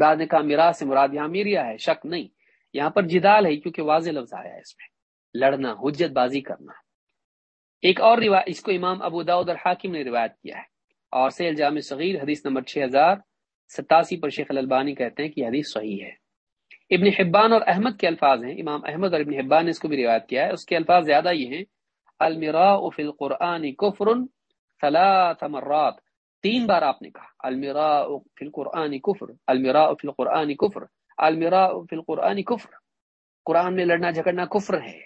بعد نے کہا میرا سے مراد یہاں میریا ہے، شک نہیں۔ یہاں پر جدال ہے کیونکہ واضح لفظ آیا ہے اس میں۔ لڑنا، حجت بازی کرنا۔ ایک اور روایت، اس کو امام ابو داود اور حاکم نے روایت کیا ہے۔ اور سیل جامع صغیر، حدیث نمبر 6000 ستاسی پر شیخ الالبانی کہتے ہیں کہ حدیث صحیح ہے۔ ابن حبان اور احمد کے الفاظ ہیں۔ امام احمد اور ابن حبان نے اس کو بھی روایت کیا ہے۔ اس کے الفاظ زیادہ یہ ہیں۔ المراء فی القرآن کفر ثلاث مرات۔ تین بار آپ نے کہا، المراء فی القرآن کفر، المراء فی القرآن کفر، المراء فی القرآن کفر۔ قرآن میں لڑنا جھگڑنا کفر ہے۔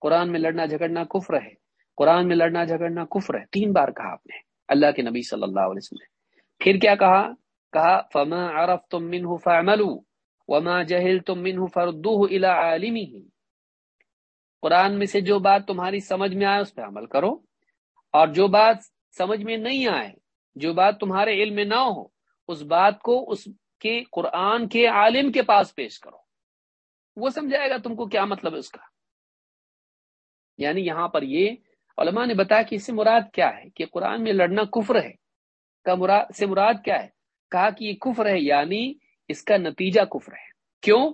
قرآن میں لڑنا جھگڑنا کفر ہے۔ قرآن میں لڑنا جھگڑنا کفر ہے۔ تین بار کہا آپ نے۔ اللہ کے نبی صلی اللہ علیہ وسلم پھر کیا کہا؟ کہا، فما عرفتم منه فعملوا وما جهلتم منه فردوه الى عالمه۔ قرآن میں سے جو بات تمہاری سمجھ میں آئے اس پہ عمل کرو۔ اور جو بات سمجھ میں نہیں آئے، جو بات تمہارے علم میں نہ ہو، اس بات کو اس کے قرآن کے عالم کے پاس پیش کرو۔ وہ سمجھائے گا تم کو کیا مطلب ہے اس کا۔ یعنی یہاں پر یہ علماء نے بتایا کہ اس سے مراد کیا ہے کہ قرآن میں لڑنا کفر ہے۔ کا مراد سے مراد کیا ہے؟ کہا کہ یہ کفر ہے یعنی اس کا نتیجہ کفر ہے۔ کیوں؟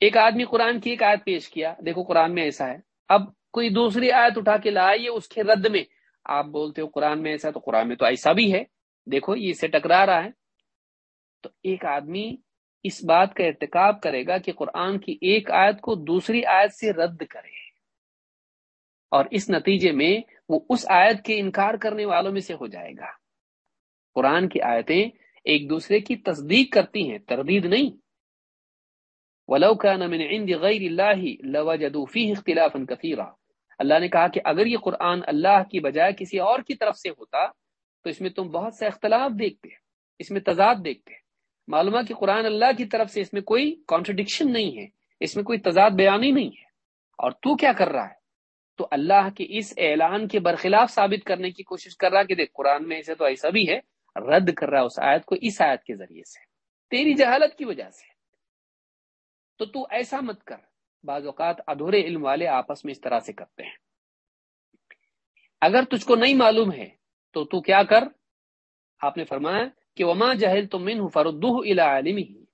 ایک آدمی قرآن کی ایک آیت پیش کیا، دیکھو قرآن میں ایسا ہے۔ اب کوئی دوسری آیت اٹھا کے لائیے اس کے رد میں۔ آپ بولتے ہو قرآن میں ایسا تو قرآن میں تو ایسا بھی ہے۔ دیکھو یہ اسے ٹکرا رہا ہے۔ تو ایک آدمی اس بات کا ارتکاب کرے گا کہ قرآن کی ایک آیت کو دوسری آیت سے رد کرے۔ اور اس نتیجے میں وہ اس آیت کے انکار کرنے والوں میں سے ہو جائے گا۔ قرآن کی آیتیں ایک دوسرے کی تصدیق کرتی ہیں، تردید نہیں۔ ولو كان من عند غیر اللہ لوجدوا فيه اختلافا كثيرا۔ اللہ نے کہا کہ اگر یہ قرآن اللہ کی بجائے کسی اور کی طرف سے ہوتا، تو اس میں تم بہت سے اختلاف دیکھتے اس میں تضاد دیکھتے معلوم ہے کہ قرآن اللہ کی طرف سے اس میں کوئی کانٹرڈکشن نہیں ہے، اس میں کوئی تضاد بیانی نہیں ہے۔ اور تو کیا کر رہا ہے؟ تو اللہ کے اس اعلان کے برخلاف ثابت کرنے کی کوشش کر رہا کہ دیکھ، قرآن میں ایسے تو ایسا بھی ہے رد کر رہا اس آیت کو اس آیت کے ذریعے سے۔ تیری جہالت کی وجہ سے۔ تو تو ایسا مت کر۔ بعض اوقات ادھورے علم والے آپس میں اس طرح سے کرتے ہیں۔ اگر تجھ کو نہیں معلوم ہے، تو تو کیا کر؟ آپ نے فرمایا کہ وما جہل تم من فردوہ الا عالمی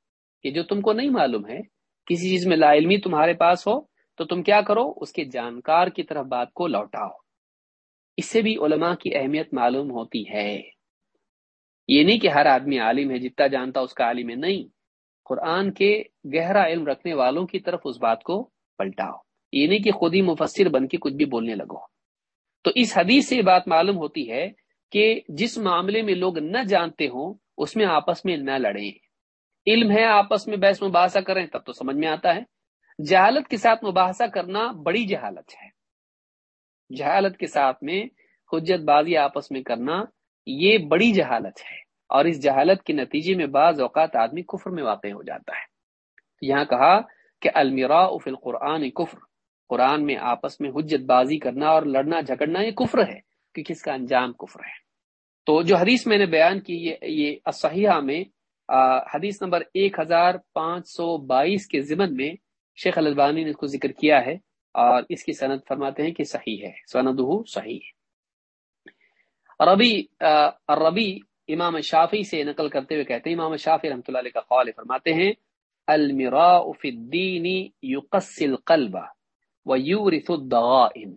کہ جو تم کو نہیں معلوم ہے، کسی چیز میں لا علمی تمہارے پاس ہو، تو تم کیا کرو؟ اس کے جانکار کی طرف بات کو لوٹاؤ۔ اس سے بھی علماء کی اہمیت معلوم ہوتی ہے۔ یہ نہیں کہ ہر آدمی عالم ہے، جتنا جانتا اس کا عالم ہے، نہیں۔ قرآن کے گہرا علم رکھنے والوں کی طرف اس بات کو پلٹاؤ۔ یہ نہیں کہ خود ہی مفسر بن کے کچھ بھی بولنے لگو۔ تو اس حدیث سے یہ بات معلوم ہوتی ہے کہ جس معاملے میں لوگ نہ جانتے ہوں، اس میں آپس میں نہ لڑیں۔ علم ہے، آپس میں بحث مباحثہ کریں، تب تو سمجھ میں آتا ہے۔ جہالت کے ساتھ مباحثہ کرنا بڑی جہالت ہے۔ جہالت کے ساتھ میں حجت بازی آپس میں کرنا یہ بڑی جہالت ہے اور اس جہالت کے نتیجے میں بعض اوقات آدمی کفر میں واقع ہو جاتا ہے۔ یہاں کہا کہ المیرا فی القرآن کفر۔ قرآن میں آپس میں حجت بازی کرنا اور لڑنا جھگڑنا یہ کفر ہے کیونکہ اس کا انجام کفر ہے۔ تو جو حدیث میں نے بیان کی یہ یہ صحیحہ میں حدیث نمبر ایک ہزار پانچ سو بائیس کے ضمن میں شیخ البانی نے اس کو ذکر کیا ہے اور اس کی صنعت فرماتے ہیں کہ صحیح ہے سند صحیح ہے۔ ربی ربی امام شافی سے نقل کرتے ہوئے کہتے ہیں، امام شافی رحمۃ اللہ علیہ کا قول فرماتے ہیں المراء فی الدین یقص القلب ویورث الضغائن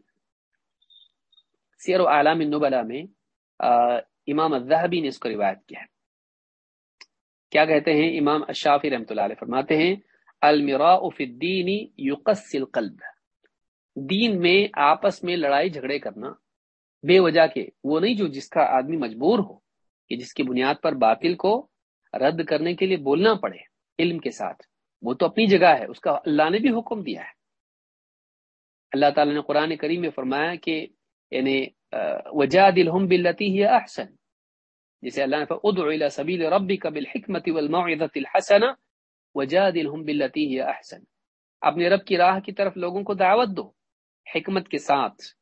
سیر و اعلام النبلا میں امام الذهبی نے اس کو روایت کیا ہے۔ کیا کہتے ہیں؟ امام الشافی رحمۃ اللہ علیہ فرماتے ہیں المراء فی الدین یقص القلب۔ دین میں آپس میں لڑائی جھگڑے کرنا بے وجہ کے وہ نہیں جو جس کا آدمی مجبور ہو کہ جس کی بنیاد پر باطل کو رد کرنے کے لیے بولنا پڑے علم کے ساتھ، وہ تو اپنی جگہ ہے، اس کا اللہ نے بھی حکم دیا ہے۔ اللہ تعالیٰ نے قرآن کریم میں فرمایا کہ یعنی وجا دل ہم بلتی ہی احسن جسے اللہ نے ادعو سبیل ربی کا بالحکمت والموعظت الحسن وجا دل ہم بلتی ہی احسن اپنے رب کی راہ کی طرف لوگوں کو دعوت دو، حکمت کے ساتھ۔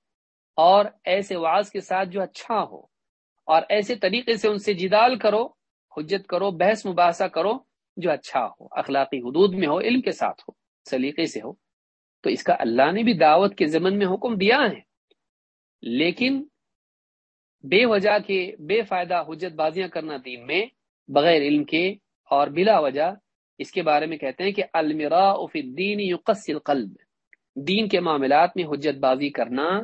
اور ایسے واز کے ساتھ جو اچھا ہو اور ایسے طریقے سے ان سے جدال کرو، حجت کرو، بحث مباحثہ کرو جو اچھا ہو، اخلاقی حدود میں ہو، علم کے ساتھ ہو، سلیقے سے ہو۔ تو اس کا اللہ نے بھی دعوت کے ضمن میں حکم دیا ہے۔ لیکن بے وجہ کے بے فائدہ حجت بازیاں کرنا دین میں بغیر علم کے اور بلا وجہ اس کے بارے میں کہتے ہیں کہ المرا فی الدین یقص القلب۔ دین کے معاملات میں حجت بازی کرنا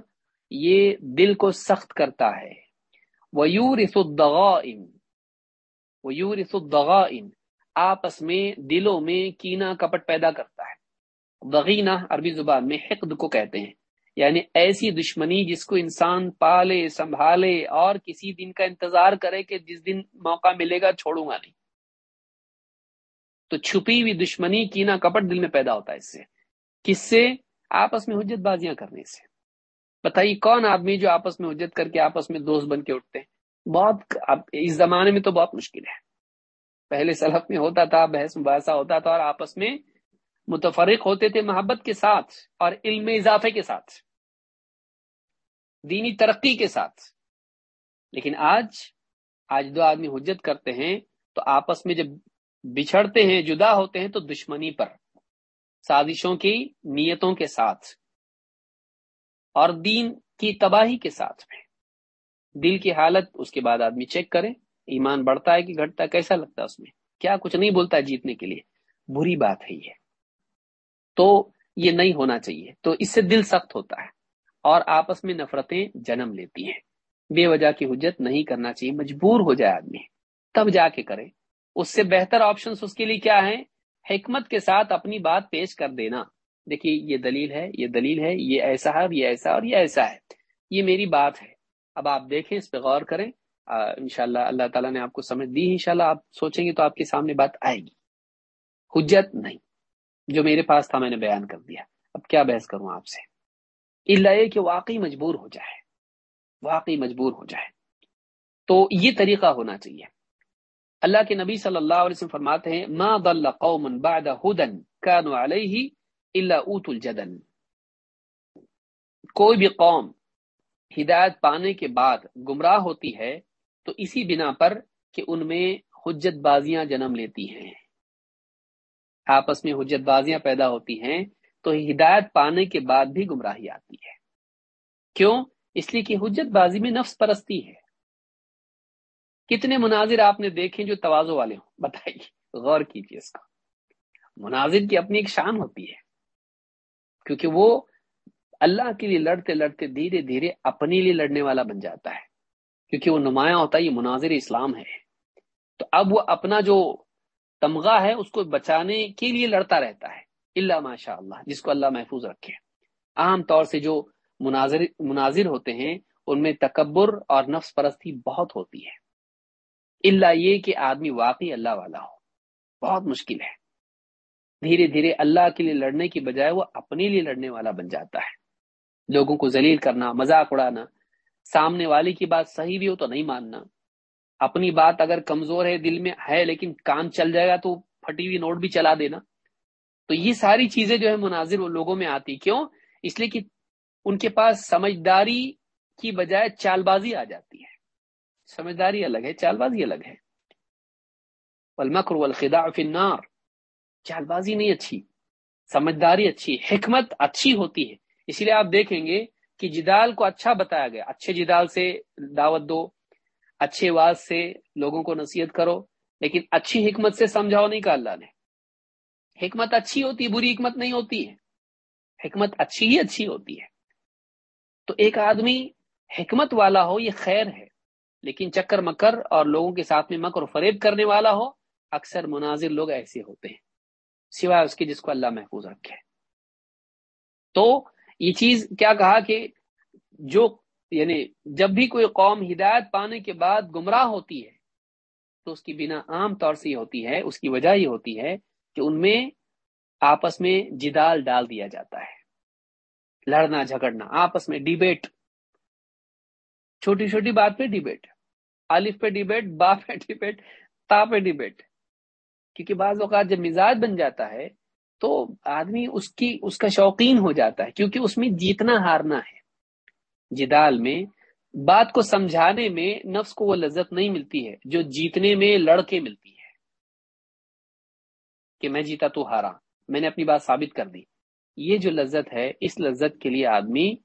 یہ دل کو سخت کرتا ہے۔ ویورث الدغائن ویورث آپس میں، دلوں میں کینا کپٹ پیدا کرتا ہے۔ دغینہ عربی زبان میں حقد کو کہتے ہیں۔ یعنی ایسی دشمنی جس کو انسان پالے، سنبھالے اور کسی دن کا انتظار کرے کہ جس دن موقع ملے گا، چھوڑوں گا نہیں۔ تو چھپی ہوئی دشمنی کینا کپٹ دل میں پیدا ہوتا ہے اس سے۔ کس سے؟ آپس میں حجت بازیاں کرنے سے۔ بتائیے کون آدمی جو آپس میں حجت کر کے آپس میں دوست بن کے اٹھتے ہیں؟ بہت اس زمانے میں تو بہت مشکل ہے۔ پہلے سلف میں ہوتا تھا، بحث مباحثہ ہوتا تھا اور آپس میں متفرق ہوتے تھے محبت کے ساتھ اور علم اضافے کے ساتھ، دینی ترقی کے ساتھ۔ لیکن آج آج دو آدمی حجت کرتے ہیں تو آپس میں جب بچھڑتے ہیں، جدا ہوتے ہیں تو دشمنی پر، سازشوں کی نیتوں کے ساتھ۔ اور دین کی تباہی کے ساتھ میں۔ دل کی حالت اس کے بعد آدمی چیک کرے۔ ایمان بڑھتا ہے کہ گھٹتا کیسا لگتا ہے اس میں؟ کیا کچھ نہیں بولتا ہے جیتنے کے لیے۔ بری بات ہے یہ۔ تو یہ نہیں ہونا چاہیے۔ تو اس سے دل سخت ہوتا ہے اور آپس میں نفرتیں جنم لیتی ہیں۔ بے وجہ کی حجت نہیں کرنا چاہیے، مجبور ہو جائے آدمی۔ تب جا کے کرے۔ اس سے بہتر آپشنس اس کے لیے کیا ہے حکمت کے ساتھ اپنی بات پیش کر دینا۔ دیکھیے، یہ دلیل ہے، یہ دلیل ہے، یہ ایسا ہے، یہ ایسا اور یہ ایسا ہے۔ یہ میری بات ہے۔ اب آپ دیکھیں، اس پہ غور کریں۔ انشاءاللہ اللہ تعالیٰ نے آپ کو سمجھ دی۔ انشاءاللہ آپ سوچیں گے تو آپ کے سامنے بات آئے گی۔ حجت نہیں، جو میرے پاس تھا میں نے بیان کر دیا۔ اب کیا بحث کروں آپ سے؟ اللہ کہ واقعی مجبور ہو جائے۔ واقعی مجبور ہو جائے۔ تو یہ طریقہ ہونا چاہیے۔ اللہ کے نبی صلی اللہ علیہ وسلم فرماتے ہیں، ما ضل قوم بعد هدى كانوا عليه اللہ اوت الجدن کوئی بھی قوم ہدایت پانے کے بعد گمراہ ہوتی ہے تو اسی بنا پر کہ ان میں حجت بازیاں جنم لیتی ہیں۔ آپس میں حجت بازیاں پیدا ہوتی ہیں تو ہدایت پانے کے بعد بھی گمراہی آتی ہے۔ کیوں؟ اس لیے کہ حجت بازی میں نفس پرستی ہے۔ کتنے مناظر آپ نے دیکھے جو توازو والے ہوں؟ بتائیے، غور کیجیے اس کا مناظر کی اپنی ایک شان ہوتی ہے۔ کیونکہ وہ اللہ کے لیے لڑتے لڑتے دھیرے دھیرے اپنے لیے لڑنے والا بن جاتا ہے۔ کیونکہ وہ نمایاں ہوتا ہے، یہ مناظر اسلام ہے۔ تو اب وہ اپنا جو تمغہ ہے، اس کو بچانے کے لیے لڑتا رہتا ہے۔ اللہ ماشاء اللہ، جس کو اللہ محفوظ رکھے۔ عام طور سے جو مناظر مناظر ہوتے ہیں، ان میں تکبر اور نفس پرستی بہت ہوتی ہے۔ اللہ یہ کہ آدمی واقعی اللہ والا ہو۔ بہت مشکل ہے۔ دھیرے دھیرے اللہ کے لیے لڑنے کی بجائے وہ اپنے لیے لڑنے والا بن جاتا ہے۔ لوگوں کو ذلیل کرنا، مذاق اڑانا، سامنے والے کی بات صحیح بھی ہو تو نہیں ماننا۔ اپنی بات اگر کمزور ہے، دل میں ہے لیکن کام چل جائے گا تو پھٹی ہوئی نوٹ بھی چلا دینا۔ تو یہ ساری چیزیں جو ہے مناظر وہ لوگوں میں آتی۔ کیوں؟ اس لیے کہ ان کے پاس سمجھداری کی بجائے چال بازی آ جاتی ہے۔ سمجھداری الگ ہے چال بازی الگ ہے۔ والمکر والخداع فی النار۔ چال بازی نہیں اچھی، سمجھداری اچھی، حکمت اچھی ہوتی ہے۔ اسی لیے آپ دیکھیں گے کہ جدال کو اچھا بتایا گیا۔ اچھے جدال سے دعوت دو، اچھے واز سے لوگوں کو نصیحت کرو، لیکن اچھی حکمت سے سمجھاؤ نہیں کہا اللہ نے۔ حکمت اچھی ہوتی، بری حکمت نہیں ہوتی ہے۔ حکمت اچھی ہی اچھی ہوتی ہے۔ تو ایک آدمی حکمت والا ہو، یہ خیر ہے، لیکن چکر مکر اور لوگوں کے ساتھ میں مکر و فریب کرنے والا ہو، اکثر مناظر لوگ ایسے ہوتے ہیں۔ سوائے اس کے جس کو اللہ محفوظ رکھے۔ تو یہ چیز کیا کہا کہ جو یعنی جب بھی کوئی قوم ہدایت پانے کے بعد گمراہ ہوتی ہے، تو اس کی بنا عام طور سے یہ ہوتی ہے، اس کی وجہ یہ ہوتی ہے کہ ان میں آپس میں جدال ڈال دیا جاتا ہے۔ لڑنا، جھگڑنا، آپس میں ڈیبیٹ۔ چھوٹی چھوٹی بات پہ ڈیبیٹ، الف پہ ڈیبیٹ، با پہ ڈیبیٹ، تا پہ ڈیبیٹ۔ کیونکہ بعض اوقات جب مزاج بن جاتا ہے تو آدمی اس کی، اس کا شوقین ہو جاتا ہے، کیونکہ اس میں جیتنا ہارنا ہے۔ جدال میں بات کو سمجھانے میں نفس کو وہ لذت نہیں ملتی ہے، جو جیتنے میں لڑ کے ملتی ہے۔ کہ میں جیتا تو ہارا، میں نے اپنی بات ثابت کر دی۔ یہ جو لذت ہے، اس لذت کے لیے آدمی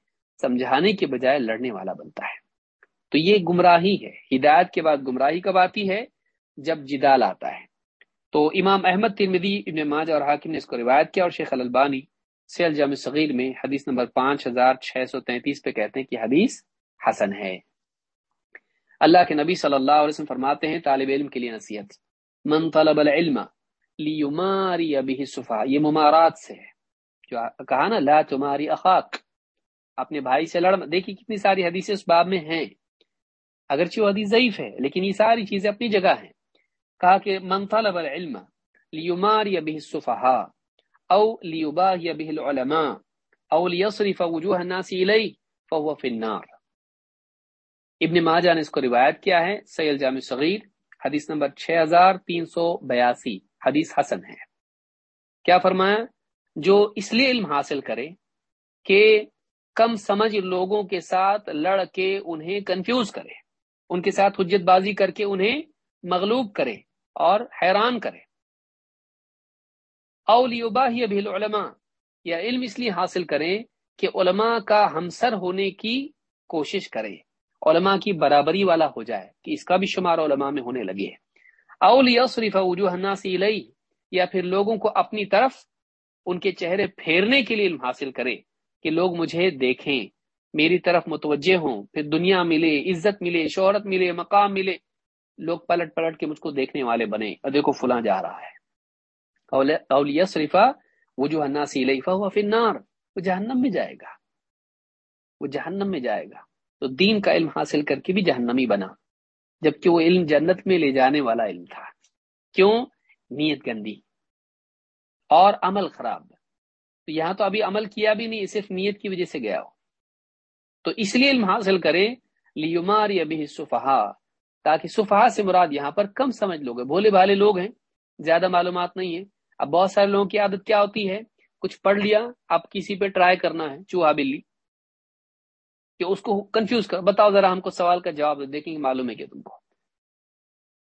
سمجھانے کے بجائے لڑنے والا بنتا ہے۔ تو یہ گمراہی ہے۔ ہدایت کے بعد گمراہی کب آتی ہے؟ جب جدال آتا ہے۔ تو امام احمد ترمدی ابن ماج اور حاکم نے اس کو روایت کیا اور شیخ البانی سیل جامع صغیر میں حدیث نمبر پانچ ہزار چھ سو تینتیس پہ کہتے ہیں کہ حدیث حسن ہے۔ اللہ کے نبی صلی اللہ علیہ وسلم فرماتے ہیں، طالب علم کے لیے نصیحت، من طلب العلم لیماری ابھی صفا یہ ممارات سے ہے۔ جو کہا نا، لا تماری اخاق اپنے بھائی سے لڑ، دیکھیے کتنی ساری حدیثیں اس باب میں ہیں۔ اگرچہ وہ حدیث ضعیف ہے، لیکن یہ ساری چیزیں اپنی جگہ ہیں۔ کہا کہ من طلب العلم لیماری ابھی الصفحاء او لیباہی به العلماء او لیصرف وجوہ الناس الی فهو فی النار۔ ابن ماجہ نے اس کو روایت کیا ہے سیل جامع صغیر حدیث نمبر 6382 حدیث حسن ہے۔ کیا فرمایا؟ جو اس لیے علم حاصل کرے کہ کم سمجھ لوگوں کے ساتھ لڑ کے انہیں کنفیوز کرے، ان کے ساتھ حجت بازی کر کے انہیں مغلوب کرے۔ اور حیران کرے۔ اولیبا ہی ابھی علماء یا علم اس لیے حاصل کریں کہ علماء کا ہمسر ہونے کی کوشش کرے۔ علماء کی برابری والا ہو جائے کہ اس کا بھی شمار علماء میں ہونے لگے۔ اول صریف وجوہ الناس الی یا پھر لوگوں کو اپنی طرف ان کے چہرے پھیرنے کے لیے علم حاصل کرے کہ لوگ مجھے دیکھیں، میری طرف متوجہ ہوں، پھر دنیا ملے، عزت ملے، شہرت ملے، مقام ملے۔ لوگ پلٹ پلٹ کے مجھ کو دیکھنے والے بنے اور دیکھو فلاں جا رہا ہے۔ اولیاء شریفہ وہ جو ہناسی لفا ہوا پھر نار وہ جہنم میں جائے گا۔ وہ جہنم میں جائے گا۔ تو دین کا علم حاصل کر کے بھی جہنمی بنا۔ جبکہ وہ علم جنت میں لے جانے والا علم تھا۔ کیوں؟ نیت گندی۔ اور عمل خراب۔ تو یہاں تو ابھی عمل کیا بھی نہیں، صرف نیت کی وجہ سے گیا ہو۔ تو اس لیے علم حاصل کرے لیمار ابھی صفحا تاکہ صفحا سے مراد یہاں پر کم سمجھ لوگ بھولے بھالے لوگ ہیں، زیادہ معلومات نہیں ہے اب بہت سارے لوگوں کی عادت کیا ہوتی ہے؟ کچھ پڑھ لیا، اب کسی پہ ٹرائی کرنا ہے، چوہا بلی، کہ اس کو کنفیوز کر، بتاؤ ذرا ہم کو سوال کا جواب دیکھیں گے، معلوم ہے کہ تم کو۔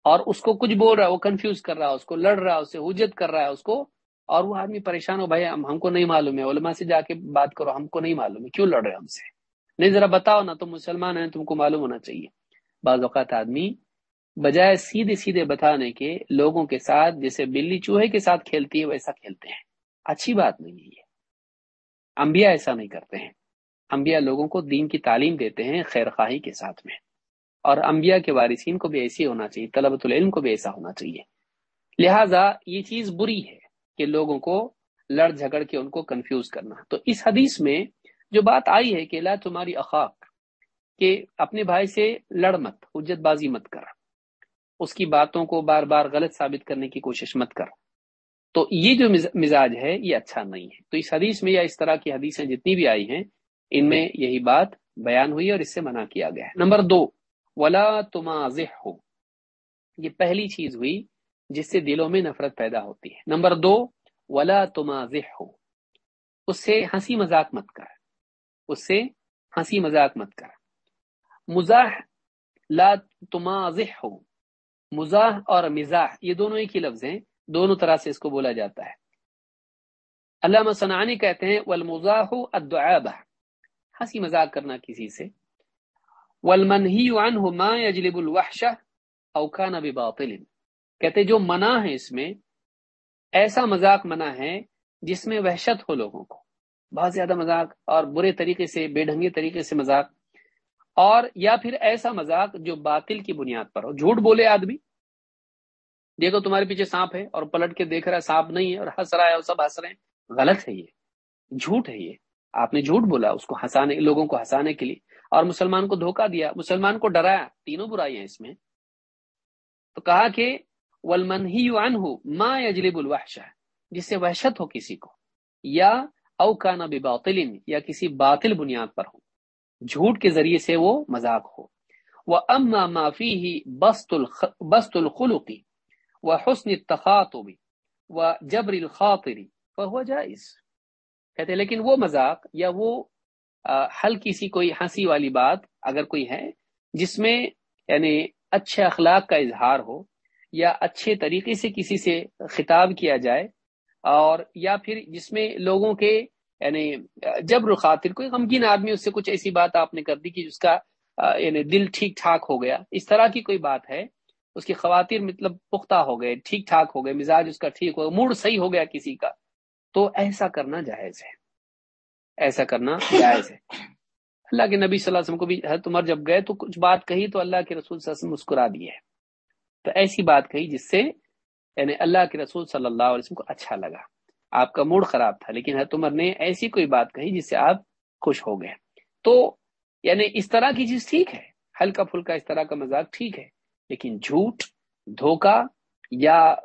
اور اس کو کچھ بول رہا ہے، وہ کنفیوز کر رہا ہے، اس کو لڑ رہا ہے، اس حجت کر رہا ہے، اس کو، اور وہ آدمی پریشان ہو، بھائی ہم کو نہیں معلوم ہے، علماء سے جا کے بات کرو، ہم کو نہیں معلوم ہے، کیوں لڑ رہے ہم سے؟ نہیں، ذرا بتاؤ نا، تم مسلمان ہیں، تم کو معلوم ہونا چاہیے۔ بعض اوقات آدمی بجائے سیدھے سیدھے بتانے کے لوگوں کے ساتھ جیسے بلی چوہے کے ساتھ کھیلتی ہے ویسا کھیلتے ہیں۔ اچھی بات نہیں ہے یہ۔ انبیاء ایسا نہیں کرتے ہیں۔ انبیاء لوگوں کو دین کی تعلیم دیتے ہیں خیر خواہی کے ساتھ میں۔ اور انبیاء کے وارثین کو بھی ایسی ہونا چاہیے، طلبۃ العلم کو بھی ایسا ہونا چاہیے۔ لہٰذا یہ چیز بری ہے کہ لوگوں کو لڑ جھگڑ کے ان کو کنفیوز کرنا۔ تو اس حدیث میں جو بات آئی ہے کہ لا تمہاری اخاق کہ اپنے بھائی سے لڑ مت، حجت بازی مت کر۔ اس کی باتوں کو بار بار غلط ثابت کرنے کی کوشش مت کر۔ تو یہ جو مزاج ہے، یہ اچھا نہیں ہے۔ تو اس حدیث میں یا اس طرح کی حدیثیں جتنی بھی آئی ہیں، ان میں یہی بات بیان ہوئی اور اس سے منع کیا گیا ہے۔ نمبر دو، ولا تمازح۔ ہو یہ پہلی چیز ہوئی جس سے دلوں میں نفرت پیدا ہوتی ہے۔ نمبر دو، ولا تمازح۔ ہو اس سے ہنسی مذاق مت کر۔ اس سے ہنسی مذاق مت کر۔ مزاح، لا تمازح ہو مزاح اور مزاح، یہ دونوں ایک ہی لفظ ہیں، دونوں طرح سے اس کو بولا جاتا ہے۔ علامہ صنعانی کہتے ہیں، والمزاح الدعابہ۔ ہنسی مذاق کرنا کسی سے۔ والمنہی عنہ ما یجلب الوحشہ او کان بباطل۔ کہتے جو منع ہے اس میں، ایسا مذاق منع ہے جس میں وحشت ہو لوگوں کو۔ بہت زیادہ مذاق اور برے طریقے سے، بے ڈھنگے طریقے سے مذاق اور یا پھر ایسا مذاق جو باطل کی بنیاد پر ہو۔ جھوٹ بولے آدمی، دیکھو تمہارے پیچھے سانپ ہے اور پلٹ کے دیکھ رہا ہے سانپ نہیں ہے اور ہنس رہا ہے اور سب ہنس رہے ہیں۔ غلط ہے یہ۔ جھوٹ ہے یہ۔ آپ نے جھوٹ بولا اس کو ہنسانے، لوگوں کو ہنسانے کے لیے۔ اور مسلمان کو دھوکہ دیا، مسلمان کو ڈرایا۔ تینوں برائی ہیں اس میں۔ تو کہا کہ ولمن ہی ہو ماں یجلب الوحشہ جس سے وحشت ہو کسی کو، یا اوکانا باطل یا کسی باطل بنیاد پر ہو۔ جھوٹ کے ذریعے سے وہ مذاق ہو۔ وہ اما معافی ہی بست بست الخلقی و حسن تخاطبی و جبر الخاطری وہ جائز۔ کہتے ہیں، لیکن وہ مذاق یا وہ ہلکی سی کوئی ہنسی والی بات اگر کوئی ہے جس میں یعنی اچھے اخلاق کا اظہار ہو یا اچھے طریقے سے کسی سے خطاب کیا جائے اور یا پھر جس میں لوگوں کے یعنی جبر خاطر کوئی غمگین آدمی اس سے کچھ ایسی بات آپ نے کر دی کہ اس کا یعنی دل ٹھیک ٹھاک ہو گیا، اس طرح کی کوئی بات ہے؟ اس کی خواتین مطلب پختہ ہو گئے، ٹھیک ٹھاک ہو گئے، مزاج اس کا ٹھیک ہو گیا، موڈ صحیح ہو گیا کسی کا، تو ایسا کرنا جائز ہے۔ ایسا کرنا جائز ہے۔ اللہ کے نبی صلی اللہ علیہ وسلم کو بھی تمہر جب گئے تو کچھ بات کہی تو اللہ کے رسول صلی اللہ علیہ وسلم مسکرا دیے۔ تو ایسی بات کہی جس سے یعنی اللہ کے رسول صلی اللہ علیہ وسلم کو اچھا لگا۔ آپ کا موڈ خراب تھا، لیکن حضرت عمر نے ایسی کوئی بات کہی جس سے آپ خوش ہو گئے۔ تو یعنی اس طرح کی چیز ٹھیک ہے، ہلکا پھلکا اس طرح کا مزاق ٹھیک ہے، لیکن جھوٹ، دھوکا یا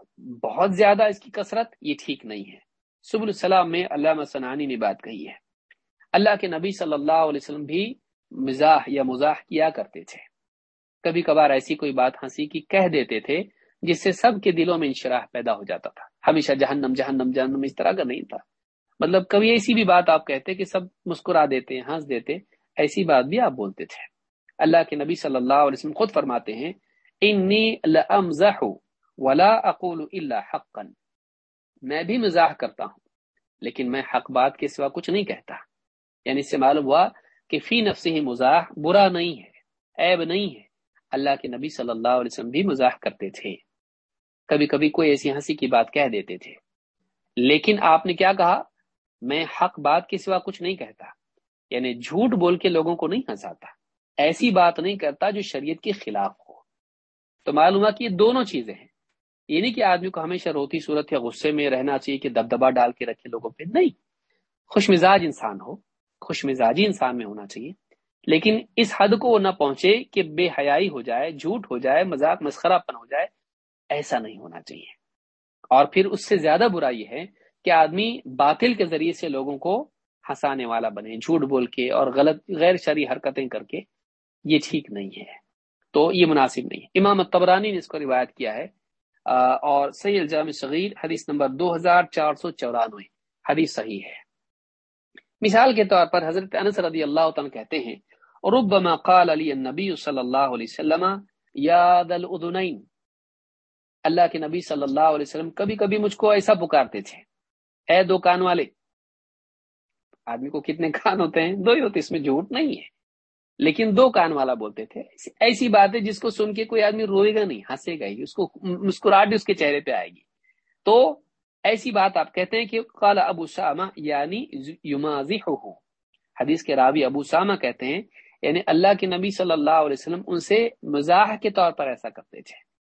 بہت زیادہ اس کی کثرت، یہ ٹھیک نہیں ہے۔ سب السلام میں علامہ سنانی نے بات کہی ہے۔ اللہ کے نبی صلی اللہ علیہ وسلم بھی مزاح یا مزاح کیا کرتے تھے۔ کبھی کبھار ایسی کوئی بات ہنسی کی کہہ دیتے تھے جس سے سب کے دلوں میں انشراح پیدا ہو جاتا تھا۔ ہمیشہ جہنم جہنم جہنم، اس طرح کا نہیں تھا۔ مطلب کبھی ایسی بھی بات آپ کہتے کہ سب مسکرا دیتے ہنس دیتے ایسی بات بھی آپ بولتے تھے۔ اللہ کے نبی صلی اللہ علیہ وسلم خود فرماتے ہیں، انی لامزح ولا اقول الا حقا میں بھی مزاح کرتا ہوں، لیکن میں حق بات کے سوا کچھ نہیں کہتا۔ یعنی اس سے معلوم ہوا کہ فی نفس ہی مزاح برا نہیں ہے، عیب نہیں ہے۔ اللہ کے نبی صلی اللہ علیہ وسلم بھی مزاح کرتے تھے۔ کبھی کبھی کوئی ایسی ہنسی کی بات کہہ دیتے تھے۔ لیکن آپ نے کیا کہا؟ میں حق بات کے سوا کچھ نہیں کہتا۔ یعنی جھوٹ بول کے لوگوں کو نہیں ہنساتا۔ ایسی بات نہیں کرتا جو شریعت کے خلاف ہو۔ تو معلوم کہ یہ دونوں چیزیں ہیں۔ یہ نہیں کہ آدمی کو ہمیشہ روتی صورت یا غصے میں رہنا چاہیے کہ دبدبا ڈال کے رکھے لوگوں پہ۔ نہیں۔ خوش مزاج انسان ہو۔ خوش مزاجی انسان میں ہونا چاہیے۔ لیکن اس حد کو وہ نہ پہنچے کہ بے حیائی ہو جائے، جھوٹ ہو جائے، مذاق مسخرہ پن ہو جائے۔ ایسا نہیں ہونا چاہیے۔ اور پھر اس سے زیادہ برا یہ ہے کہ آدمی باطل کے ذریعے سے لوگوں کو ہنسانے والا بنے، جھوٹ بول کے اور غلط، غیر شرعی حرکتیں کر کے۔ یہ ٹھیک نہیں ہے۔ تو یہ مناسب نہیں ہے۔ امام تبرانی نے اس کو روایت کیا ہے اور سی الجام صغیر حدیث نمبر دو ہزار چار سو چورانوے۔ حدیث صحیح ہے۔ مثال کے طور پر حضرت انس رضی اللہ عنہ کہتے ہیں، ربما قال علی النبی صلی اللہ علیہ وسلم یاد الدنین اللہ کے نبی صلی اللہ علیہ وسلم کبھی کبھی مجھ کو ایسا پکارتے تھے۔ اے دو کان والے، آدمی کو کتنے کان ہوتے ہیں؟ دو ہی ہوتے، اس میں جھوٹ نہیں ہے۔ لیکن دو کان والا بولتے تھے۔ ایسی بات ہے جس کو سن کے کوئی آدمی روئے گا نہیں، ہنسے گا ہی، اس کو مسکراہٹ اس کے چہرے پہ آئے گی۔ تو ایسی بات آپ کہتے ہیں کہ قال ابو سامہ یعنی حدیث کے راوی ابو سامہ کہتے ہیں یعنی اللہ کے نبی صلی اللہ علیہ وسلم ان سے مزاح کے طور پر ایسا کرتے تھے۔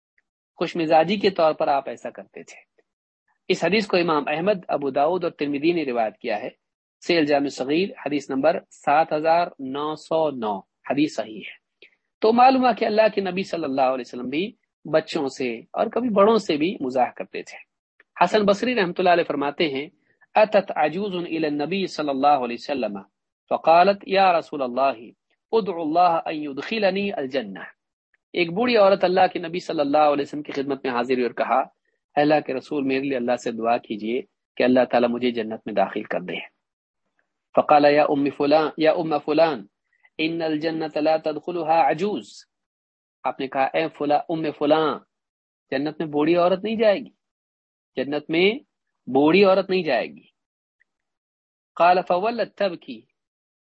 خوش مزاجی کے طور پر آپ ایسا کرتے تھے۔ اس حدیث کو امام احمد، ابو داود اور ترمیدی نے روایت کیا ہے۔ سیل جامع صغیر، حدیث نمبر سات ہزار نو سو نو۔ حدیث صحیح ہے۔ تو معلوم ہے کہ اللہ کے نبی صلی اللہ علیہ وسلم بھی بچوں سے اور کبھی بڑوں سے بھی مزاح کرتے تھے۔ حسن بصری رحمۃ اللہ علیہ فرماتے ہیں، اتت عجوز الى النبی صلی اللہ علیہ وسلم، فقالت، یا رسول اللہ، ادعو اللہ ان يدخلنی الجنہ۔ ایک بوڑھی عورت اللہ کے نبی صلی اللہ علیہ وسلم کی خدمت میں حاضر ہوئی اور کہا اللہ کے رسول، میرے لیے اللہ سے دعا کیجیے کہ اللہ تعالیٰ مجھے جنت میں داخل کر دے۔ فقال، یا ام فلان، یا ام فلان، ان الجنت لا تدخلها عجوز۔ آپ نے کہا، اے فلا، ام فلاں جنت میں بوڑھی عورت نہیں جائے گی۔ جنت میں بوڑھی عورت نہیں جائے گی۔ قال، فولت تب کی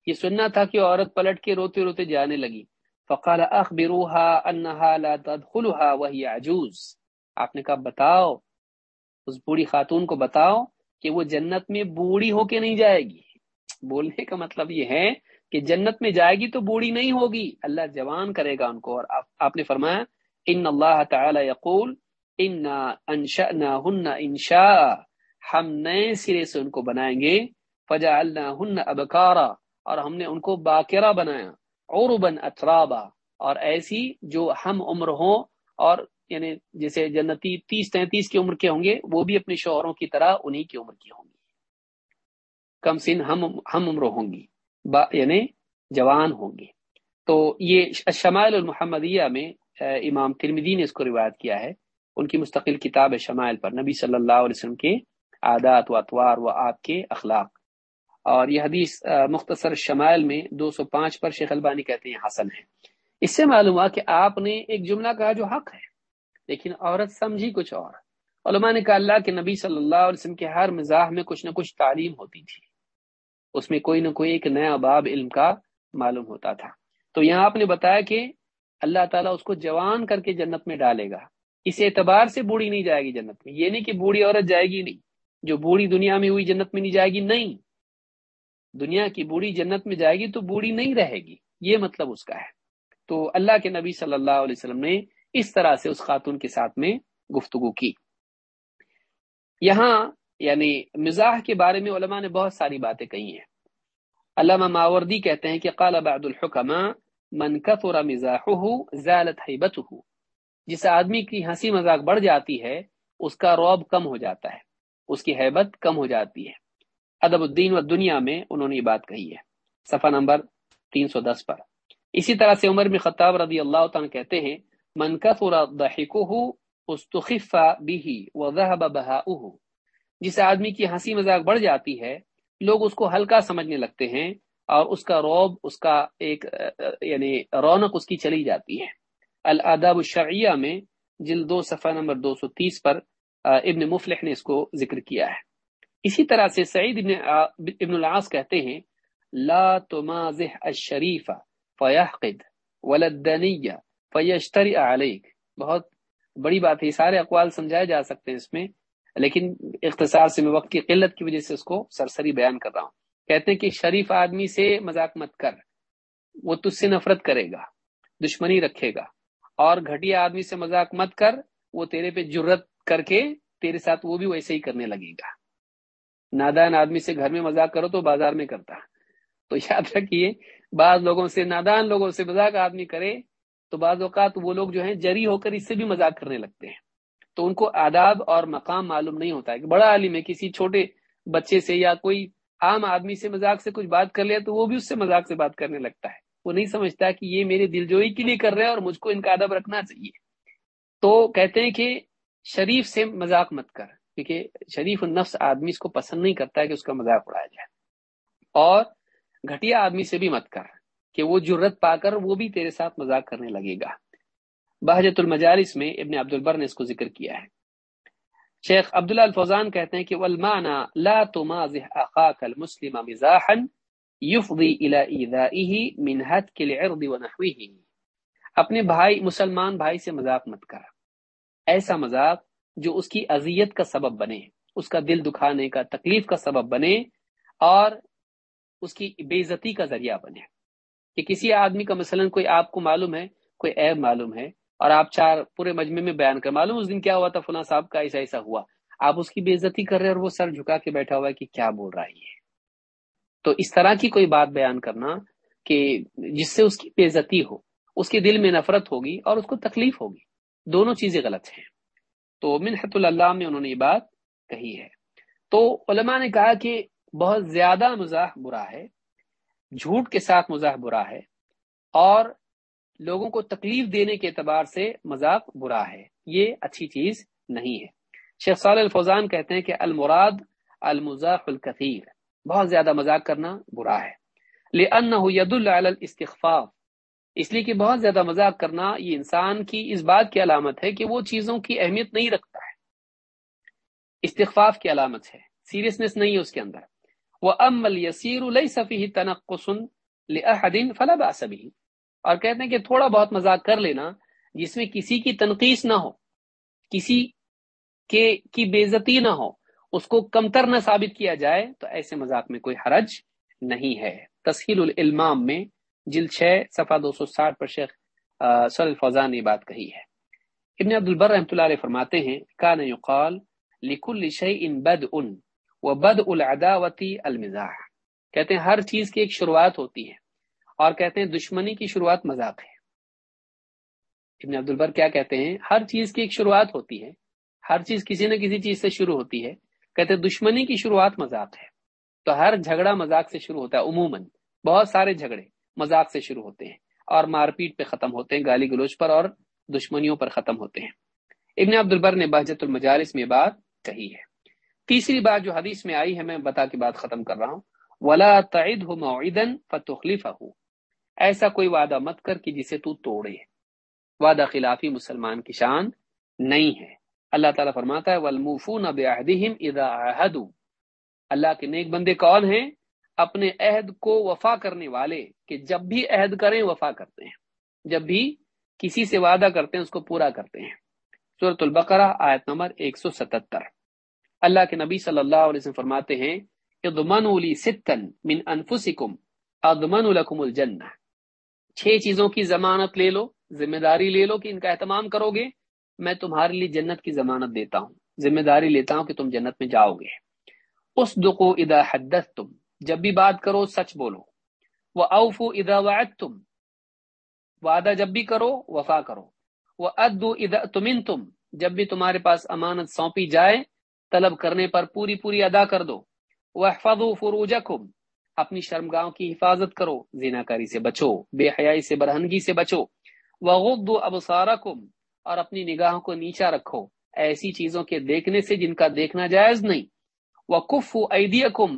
یہ سننا تھا کہ عورت پلٹ کے روتے روتے جانے لگی۔ فقال اخبروها انها لا تدخلها وهي عجوز۔ آپ نے کہا، بتاؤ، اس بوڑھی خاتون کو بتاؤ کہ وہ جنت میں بوڑھی ہو کے نہیں جائے گی بولنے کا مطلب یہ ہے کہ جنت میں جائے گی تو بوڑھی نہیں ہوگی، اللہ جوان کرے گا ان کو۔ اور آپ نے فرمایا، ان اللہ تعالی یقول ان انشا ہم نئے سرے سے ان کو بنائیں گے۔ فجا اللہ ابکارا، اور ہم نے ان کو باقرہ بنایا۔ اور بن اور ایسی جو ہم عمر ہوں اور یعنی جیسے جنتی تیس تینتیس کی عمر کے ہوں گے، وہ بھی اپنے شوہروں کی طرح انہی کی عمر کی ہوں گی۔ کم سن ہم ہم عمر ہوں گی، با یعنی جوان ہوں گے۔ تو یہ شمائل المحمدیہ میں امام ترمیدی نے اس کو روایت کیا ہے۔ ان کی مستقل کتاب ہے شمائل پر، نبی صلی اللہ علیہ وسلم کے عادات و اطوار و آپ کے اخلاق۔ اور یہ حدیث مختصر شمائل میں دو سو پانچ پر شیخ البانی کہتے ہیں حسن ہے۔ اس سے معلوم ہوا کہ آپ نے ایک جملہ کہا جو حق ہے، لیکن عورت سمجھی کچھ اور۔ علماء نے کہا، اللہ کہ نبی صلی اللہ علیہ وسلم کے ہر مزاح میں کچھ نہ کچھ تعلیم ہوتی تھی۔ اس میں کوئی نہ کوئی ایک نیا باب علم کا معلوم ہوتا تھا۔ تو یہاں آپ نے بتایا کہ اللہ تعالیٰ اس کو جوان کر کے جنت میں ڈالے گا۔ اس اعتبار سے بوڑھی نہیں جائے گی جنت میں۔ یہ نہیں کہ بوڑھی عورت جائے گی نہیں۔ جو بوڑھی دنیا میں ہوئی جنت میں نہیں جائے گی، نہیں۔ دنیا کی بوڑھی جنت میں جائے گی تو بوڑھی نہیں رہے گی۔ یہ مطلب اس کا ہے۔ تو اللہ کے نبی صلی اللہ علیہ وسلم نے اس طرح سے اس خاتون کے ساتھ میں گفتگو کی۔ یہاں یعنی مزاح کے بارے میں علماء نے بہت ساری باتیں کہی ہیں۔ علامہ ماوردی کہتے ہیں کہ قال بعد الحکماء، من کثر مزاحه زالت حیبته جس آدمی کی ہنسی مذاق بڑھ جاتی ہے، اس کا روب کم ہو جاتا ہے، اس کی حیبت کم ہو جاتی ہے۔ ادب الدین و دنیا میں انہوں نے یہ بات کہی ہے۔ صفحہ نمبر 310 پر۔ اسی طرح سے عمر بن خطاب رضی اللہ تعالیٰ کہتے ہیں، من کثر ضحكه استخف به وذهب بهاؤه جس آدمی کی ہنسی مذاق بڑھ جاتی ہے، لوگ اس کو ہلکا سمجھنے لگتے ہیں اور اس کا روب، اس کا ایک یعنی رونق اس کی چلی جاتی ہے۔ الاداب الشرعیہ میں جلد دو، صفحہ نمبر دو سو تیس پر ابن مفلح نے اس کو ذکر کیا ہے۔ اسی طرح سے سعید ابن ابن العاص کہتے ہیں، لا تمازح الشریف فیحقد ولدنیہ فیشتری علیک۔ بہت بڑی بات ہے سارے اقوال سمجھائے جا سکتے ہیں اس میں، لیکن اختصار سے میں وقت کی قلت کی وجہ سے اس کو سرسری بیان کر رہا ہوں۔ کہتے ہیں کہ شریف آدمی سے مذاق مت کر، وہ تج سے نفرت کرے گا، دشمنی رکھے گا، اور گھٹیا آدمی سے مذاق مت کر، وہ تیرے پہ جرت کر کے تیرے ساتھ وہ بھی ویسے ہی کرنے لگے گا۔ نادان آدمی سے گھر میں مذاق کرو تو بازار میں کرتا تو یاد رکھیے، بعض لوگوں سے نادان لوگوں سے مذاق آدمی کرے تو بعض اوقات وہ لوگ جو ہیں جری ہو کر اس سے بھی مذاق کرنے لگتے ہیں۔ تو ان کو آداب اور مقام معلوم نہیں ہوتا۔ ہے کہ بڑا عالم ہے، کسی چھوٹے بچے سے یا کوئی عام آدمی سے مذاق سے کچھ بات کر لیا تو وہ بھی اس سے مذاق سے بات کرنے لگتا ہے۔ وہ نہیں سمجھتا کہ یہ میرے دل جوئی کے لیے کر رہے ہیں اور مجھ کو ان کا ادب رکھنا چاہیے۔ تو کہتے ہیں کہ شریف سے مذاق مت کر۔ کیونکہ شریف النفس آدمی اس کو پسند نہیں کرتا ہے کہ اس کا مذاق اڑایا جائے۔ اور گھٹیا آدمی سے بھی مت کر کہ وہ جرت پا کر وہ بھی تیرے ساتھ مذاق کرنے لگے گا۔ بحجت المجالس میں ابن عبد البر نے اس کو ذکر کیا ہے۔ شیخ عبداللہ الفوزان کہتے ہیں کہ والمانا لا تمازح اخاك المسلم مزاحا يفضي الى ايذائه من هتك العرض ونحوه اپنے بھائی مسلمان بھائی سے مذاق مت کر۔ ایسا مذاق جو اس کی اذیت کا سبب بنے، اس کا دل دکھانے کا، تکلیف کا سبب بنے اور اس کی بے عزتی کا ذریعہ بنے۔ کہ کسی آدمی کا مثلا کوئی آپ کو معلوم ہے، کوئی عیب معلوم ہے اور آپ چار پورے مجمع میں بیان کر، معلوم اس دن کیا ہوا تھا، فلاں صاحب کا ایسا ایسا ہوا۔ آپ اس کی بے عزتی کر رہے اور وہ سر جھکا کے بیٹھا ہوا ہے کہ کیا بول رہا ہے تو اس طرح کی کوئی بات بیان کرنا کہ جس سے اس کی بےزتی ہو، اس کے دل میں نفرت ہوگی اور اس کو تکلیف ہوگی، دونوں چیزیں غلط ہیں۔ تو منحت اللہ میں انہوں نے یہ بات کہی ہے۔ تو علماء نے کہا کہ بہت زیادہ مزاح برا ہے، جھوٹ کے ساتھ مزاح برا ہے، اور لوگوں کو تکلیف دینے کے اعتبار سے مذاق برا ہے۔ یہ اچھی چیز نہیں ہے۔ شیخ صالح الفوزان کہتے ہیں کہ المراد المزاح الکثیر، بہت زیادہ مذاق کرنا برا ہے۔ ید الاستخفاف اس لیے کہ بہت زیادہ مذاق کرنا یہ انسان کی اس بات کی علامت ہے کہ وہ چیزوں کی اہمیت نہیں رکھتا ہے۔ استخفاف کی علامت ہے سیریسنس نہیں ہے اس کے اندر۔ وہ امل یسیر صفی تنقسن لحدین فلاب صبی اور کہتے ہیں کہ تھوڑا بہت مذاق کر لینا جس میں کسی کی تنقید نہ ہو، کسی کے کی بےزتی نہ ہو، اس کو کمتر نہ ثابت کیا جائے، تو ایسے مذاق میں کوئی حرج نہیں ہے۔ تسہیل العلمام میں جل چھ، صفحہ دو سو ساٹھ پر شیخ سل فوزان نے بات کہی ہے۔ ابن عبد البر رحمۃ اللہ علیہ فرماتے ہیں، کان یقال لکل ان بد ان و بد العداوتی المزاح۔ کہتے ہیں، ہر چیز کی ایک شروعات ہوتی ہے اور کہتے ہیں، دشمنی کی شروعات مذاق ہے۔ ابن عبد البر کیا کہتے ہیں، ہر چیز کی ایک شروعات ہوتی ہے، ہر چیز کسی نہ کسی چیز سے شروع ہوتی ہے۔ کہتے ہیں، دشمنی کی شروعات مذاق ہے۔ تو ہر جھگڑا مذاق سے شروع ہوتا ہے، عموماً بہت سارے جھگڑے۔ مذاق سے شروع ہوتے ہیں اور مار پیٹ پہ ختم ہوتے ہیں، گالی گلوچ پر اور دشمنیوں پر ختم ہوتے ہیں۔ ابن عبد البر نے بحجت المجالس میں بات کہی ہے۔ تیسری بات جو حدیث میں آئی ہے، میں بتا کے بات ختم کر رہا ہوں۔ ولا تعد ہو معدن فتخلیف ایسا کوئی وعدہ مت کر کہ جسے تو توڑے۔ وعدہ خلافی مسلمان کی شان نہیں ہے۔ اللہ تعالیٰ فرماتا ہے ولمفون اذا عہدوا اللہ کے نیک بندے کون ہیں؟ اپنے عہد کو وفا کرنے والے کہ جب بھی عہد کریں وفا کرتے ہیں۔ جب بھی کسی سے وعدہ کرتے ہیں، اس کو پورا کرتے ہیں۔ صورت البقرہ، آیت نمبر 177 اللہ کے نبی صلی اللہ علیہ وسلم فرماتے ہیں اضمن ستن من انفسکم اضمن لکم الجنہ چھ چیزوں کی ضمانت لے لو، ذمہ داری لے لو کہ ان کا اہتمام کرو گے۔ میں تمہارے لیے جنت کی ضمانت دیتا ہوں۔ ذمہ داری لیتا ہوں کہ تم جنت میں جاؤ گے۔ اس دکو ادا حدت تم جب بھی بات کرو سچ بولو۔ وہ اوفو ادا وعد تم وعدہ جب بھی کرو، وفا کرو۔ وہ ادو ادا تمن تم جب بھی تمہارے پاس امانت سونپی جائے، طلب کرنے پر پوری پوری ادا کر دو۔ وہ فروج اپنی شرمگاہوں کی حفاظت کرو۔ زینا کاری سے بچو، بے حیائی سے برہنگی سے بچو۔ وہ ابسارا اور اپنی نگاہوں کو نیچا رکھو۔ ایسی چیزوں کے دیکھنے سے جن کا دیکھنا جائز نہیں۔ وہ کف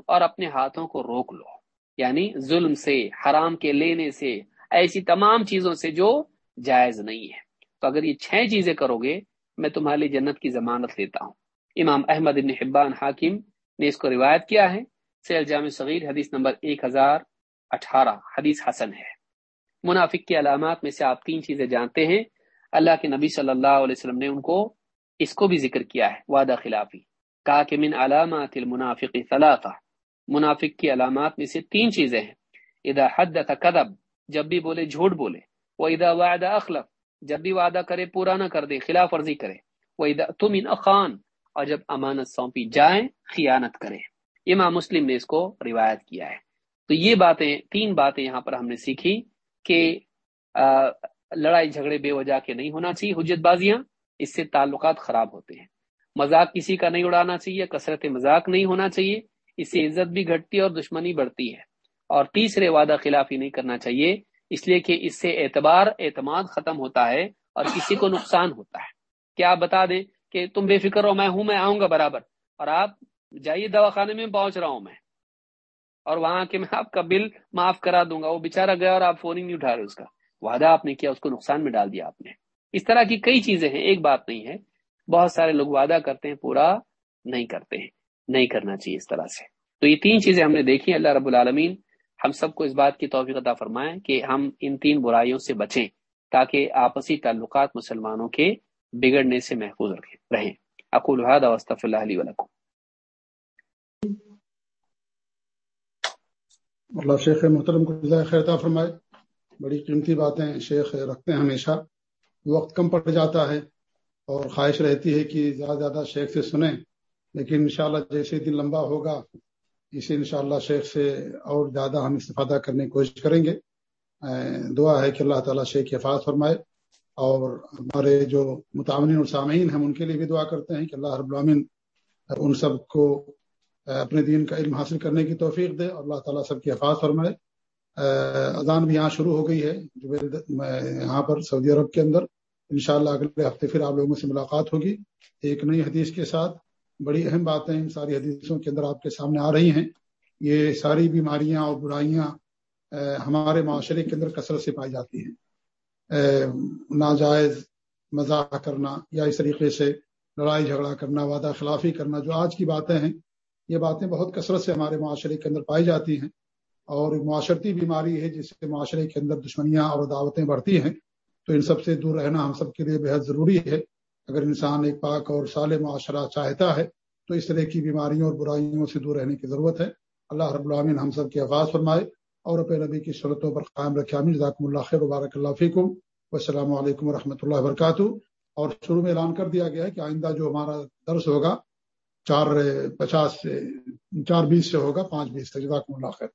اور اپنے ہاتھوں کو روک لو۔ یعنی ظلم سے، حرام کے لینے سے، ایسی تمام چیزوں سے جو جائز نہیں ہے۔ تو اگر یہ چھ چیزیں کرو گے، میں تمہاری جنت کی ضمانت لیتا ہوں۔ امام احمد ابن حبان حاکم نے اس کو روایت کیا ہے۔ سیل جامع صغیر، حدیث نمبر ایک ہزار اٹھارہ۔ حدیث حسن ہے۔ منافق کی علامات میں سے آپ تین چیزیں جانتے ہیں۔ اللہ کے نبی صلی اللہ علیہ وسلم نے ان کو، اس کو بھی ذکر کیا ہے۔ وعدہ خلافی۔ کہا کہ من علامات المنافق ثلاثہ۔ منافق کی علامات میں سے تین چیزیں ہیں۔ اذا حدث کذب، جب بھی بولے جھوٹ بولے۔ وہ اذا وعدہ اخلف جب بھی وعدہ کرے پورا نہ کر دے، خلاف ورزی کرے۔ وہ اذا تم ان اخان اور جب امانت سونپی جائیں، خیانت کرے امام مسلم نے اس کو روایت کیا ہے۔ تو یہ باتیں، تین باتیں یہاں پر ہم نے سیکھی کہ لڑائی جھگڑے بے وجہ کے نہیں ہونا چاہیے، حجت بازیاں، اس سے تعلقات خراب ہوتے ہیں۔ مذاق کسی کا نہیں اڑانا چاہیے، کثرت مذاق نہیں ہونا چاہیے، اس سے عزت بھی گھٹتی ہے اور دشمنی بڑھتی ہے۔ اور تیسرے وعدہ خلافی نہیں کرنا چاہیے، اس لیے کہ اس سے اعتبار، اعتماد ختم ہوتا ہے اور کسی کو نقصان ہوتا ہے۔ کیا آپ بتا دیں کہ تم بے فکر ہو، میں ہوں، میں آؤں گا برابر۔ اور آپ جائیے دواخانے میں، پہنچ رہا ہوں میں۔ اور وہاں کے میں آپ کا بل معاف کرا دوں گا، وہ بےچارا گیا اور آپ فون ہی نہیں اٹھا رہے اس کا۔ وعدہ آپ نے کیا، اس کو نقصان میں ڈال دیا آپ نے۔ اس طرح کی کئی چیزیں ہیں، ایک بات نہیں ہے۔ بہت سارے لوگ وعدہ کرتے ہیں، پورا نہیں کرتے ہیں، نہیں کرنا چاہیے اس طرح سے۔ تو یہ تین چیزیں ہم نے دیکھی اللہ رب العالمین ہم سب کو اس بات کی توفیق عطا فرمائیں کہ ہم ان تین برائیوں سے بچیں تاکہ آپسی تعلقات مسلمانوں کے بگڑنے سے محفوظ رکھیں، رہیں۔ اقول وصطف اللہ علیہ ولکم اللہ شیخ محترم کو خیر فرمائے۔ بڑی قیمتی باتیں شیخ رکھتے ہیں ہمیشہ۔ وقت کم پڑ جاتا ہے۔ اور خواہش رہتی ہے کہ زیادہ زیادہ شیخ سے سنیں، لیکن انشاءاللہ جیسے دن لمبا ہوگا، اسے انشاءاللہ شیخ سے اور زیادہ ہم استفادہ کرنے کی کوشش کریں گے۔ دعا ہے کہ اللہ تعالیٰ شیخ کی حفاظ فرمائے۔ اور ہمارے جو متعمین اور سامعین ہم ان کے لیے بھی دعا کرتے ہیں کہ اللہ رب العالمین ان سب کو اپنے دین کا علم حاصل کرنے کی توفیق دے اور اللہ تعالیٰ سب کی حفاظ فرمائے۔ اذان بھی یہاں شروع ہو گئی ہے یہاں پر سعودی عرب کے اندر۔ انشاءاللہ اگلے ہفتے پھر آپ لوگوں سے ملاقات ہوگی۔ ایک نئی حدیث کے ساتھ بڑی اہم باتیں ان ساری حدیثوں کے اندر آپ کے سامنے آ رہی ہیں۔ یہ ساری بیماریاں اور برائیاں ہمارے معاشرے کے اندر کثرت سے پائی جاتی ہیں۔ ناجائز مزاح کرنا یا اس طریقے سے لڑائی جھگڑا کرنا، وعدہ خلافی کرنا، جو آج کی باتیں ہیں، یہ باتیں بہت کثرت سے ہمارے معاشرے کے اندر پائی جاتی ہیں۔ اور معاشرتی بیماری ہے جس سے معاشرے کے اندر دشمنیاں اور دعوتیں بڑھتی ہیں۔ تو ان سب سے دور رہنا ہم سب کے لیے بہت ضروری ہے۔ اگر انسان ایک پاک اور سال معاشرہ چاہتا ہے، تو اس طرح کی بیماریوں اور برائیوں سے دور رہنے کی ضرورت ہے۔ اللہ رب العامن ہم سب کی آغاز فرمائے۔ اور اپنے نبی کی صورتوں پر قائم رکھے۔ امین ذاکم اللہ خیر۔ وبارک اللہ فیکم۔ السلام علیکم و رحمۃ اللہ وبرکاتہ۔ اور شروع میں اعلان کر دیا گیا ہے کہ آئندہ جو ہمارا درس ہوگا، چار پچاس سے، چار بیس سے ہوگا، پانچ بیس سے۔ جزاکم اللہ خیر۔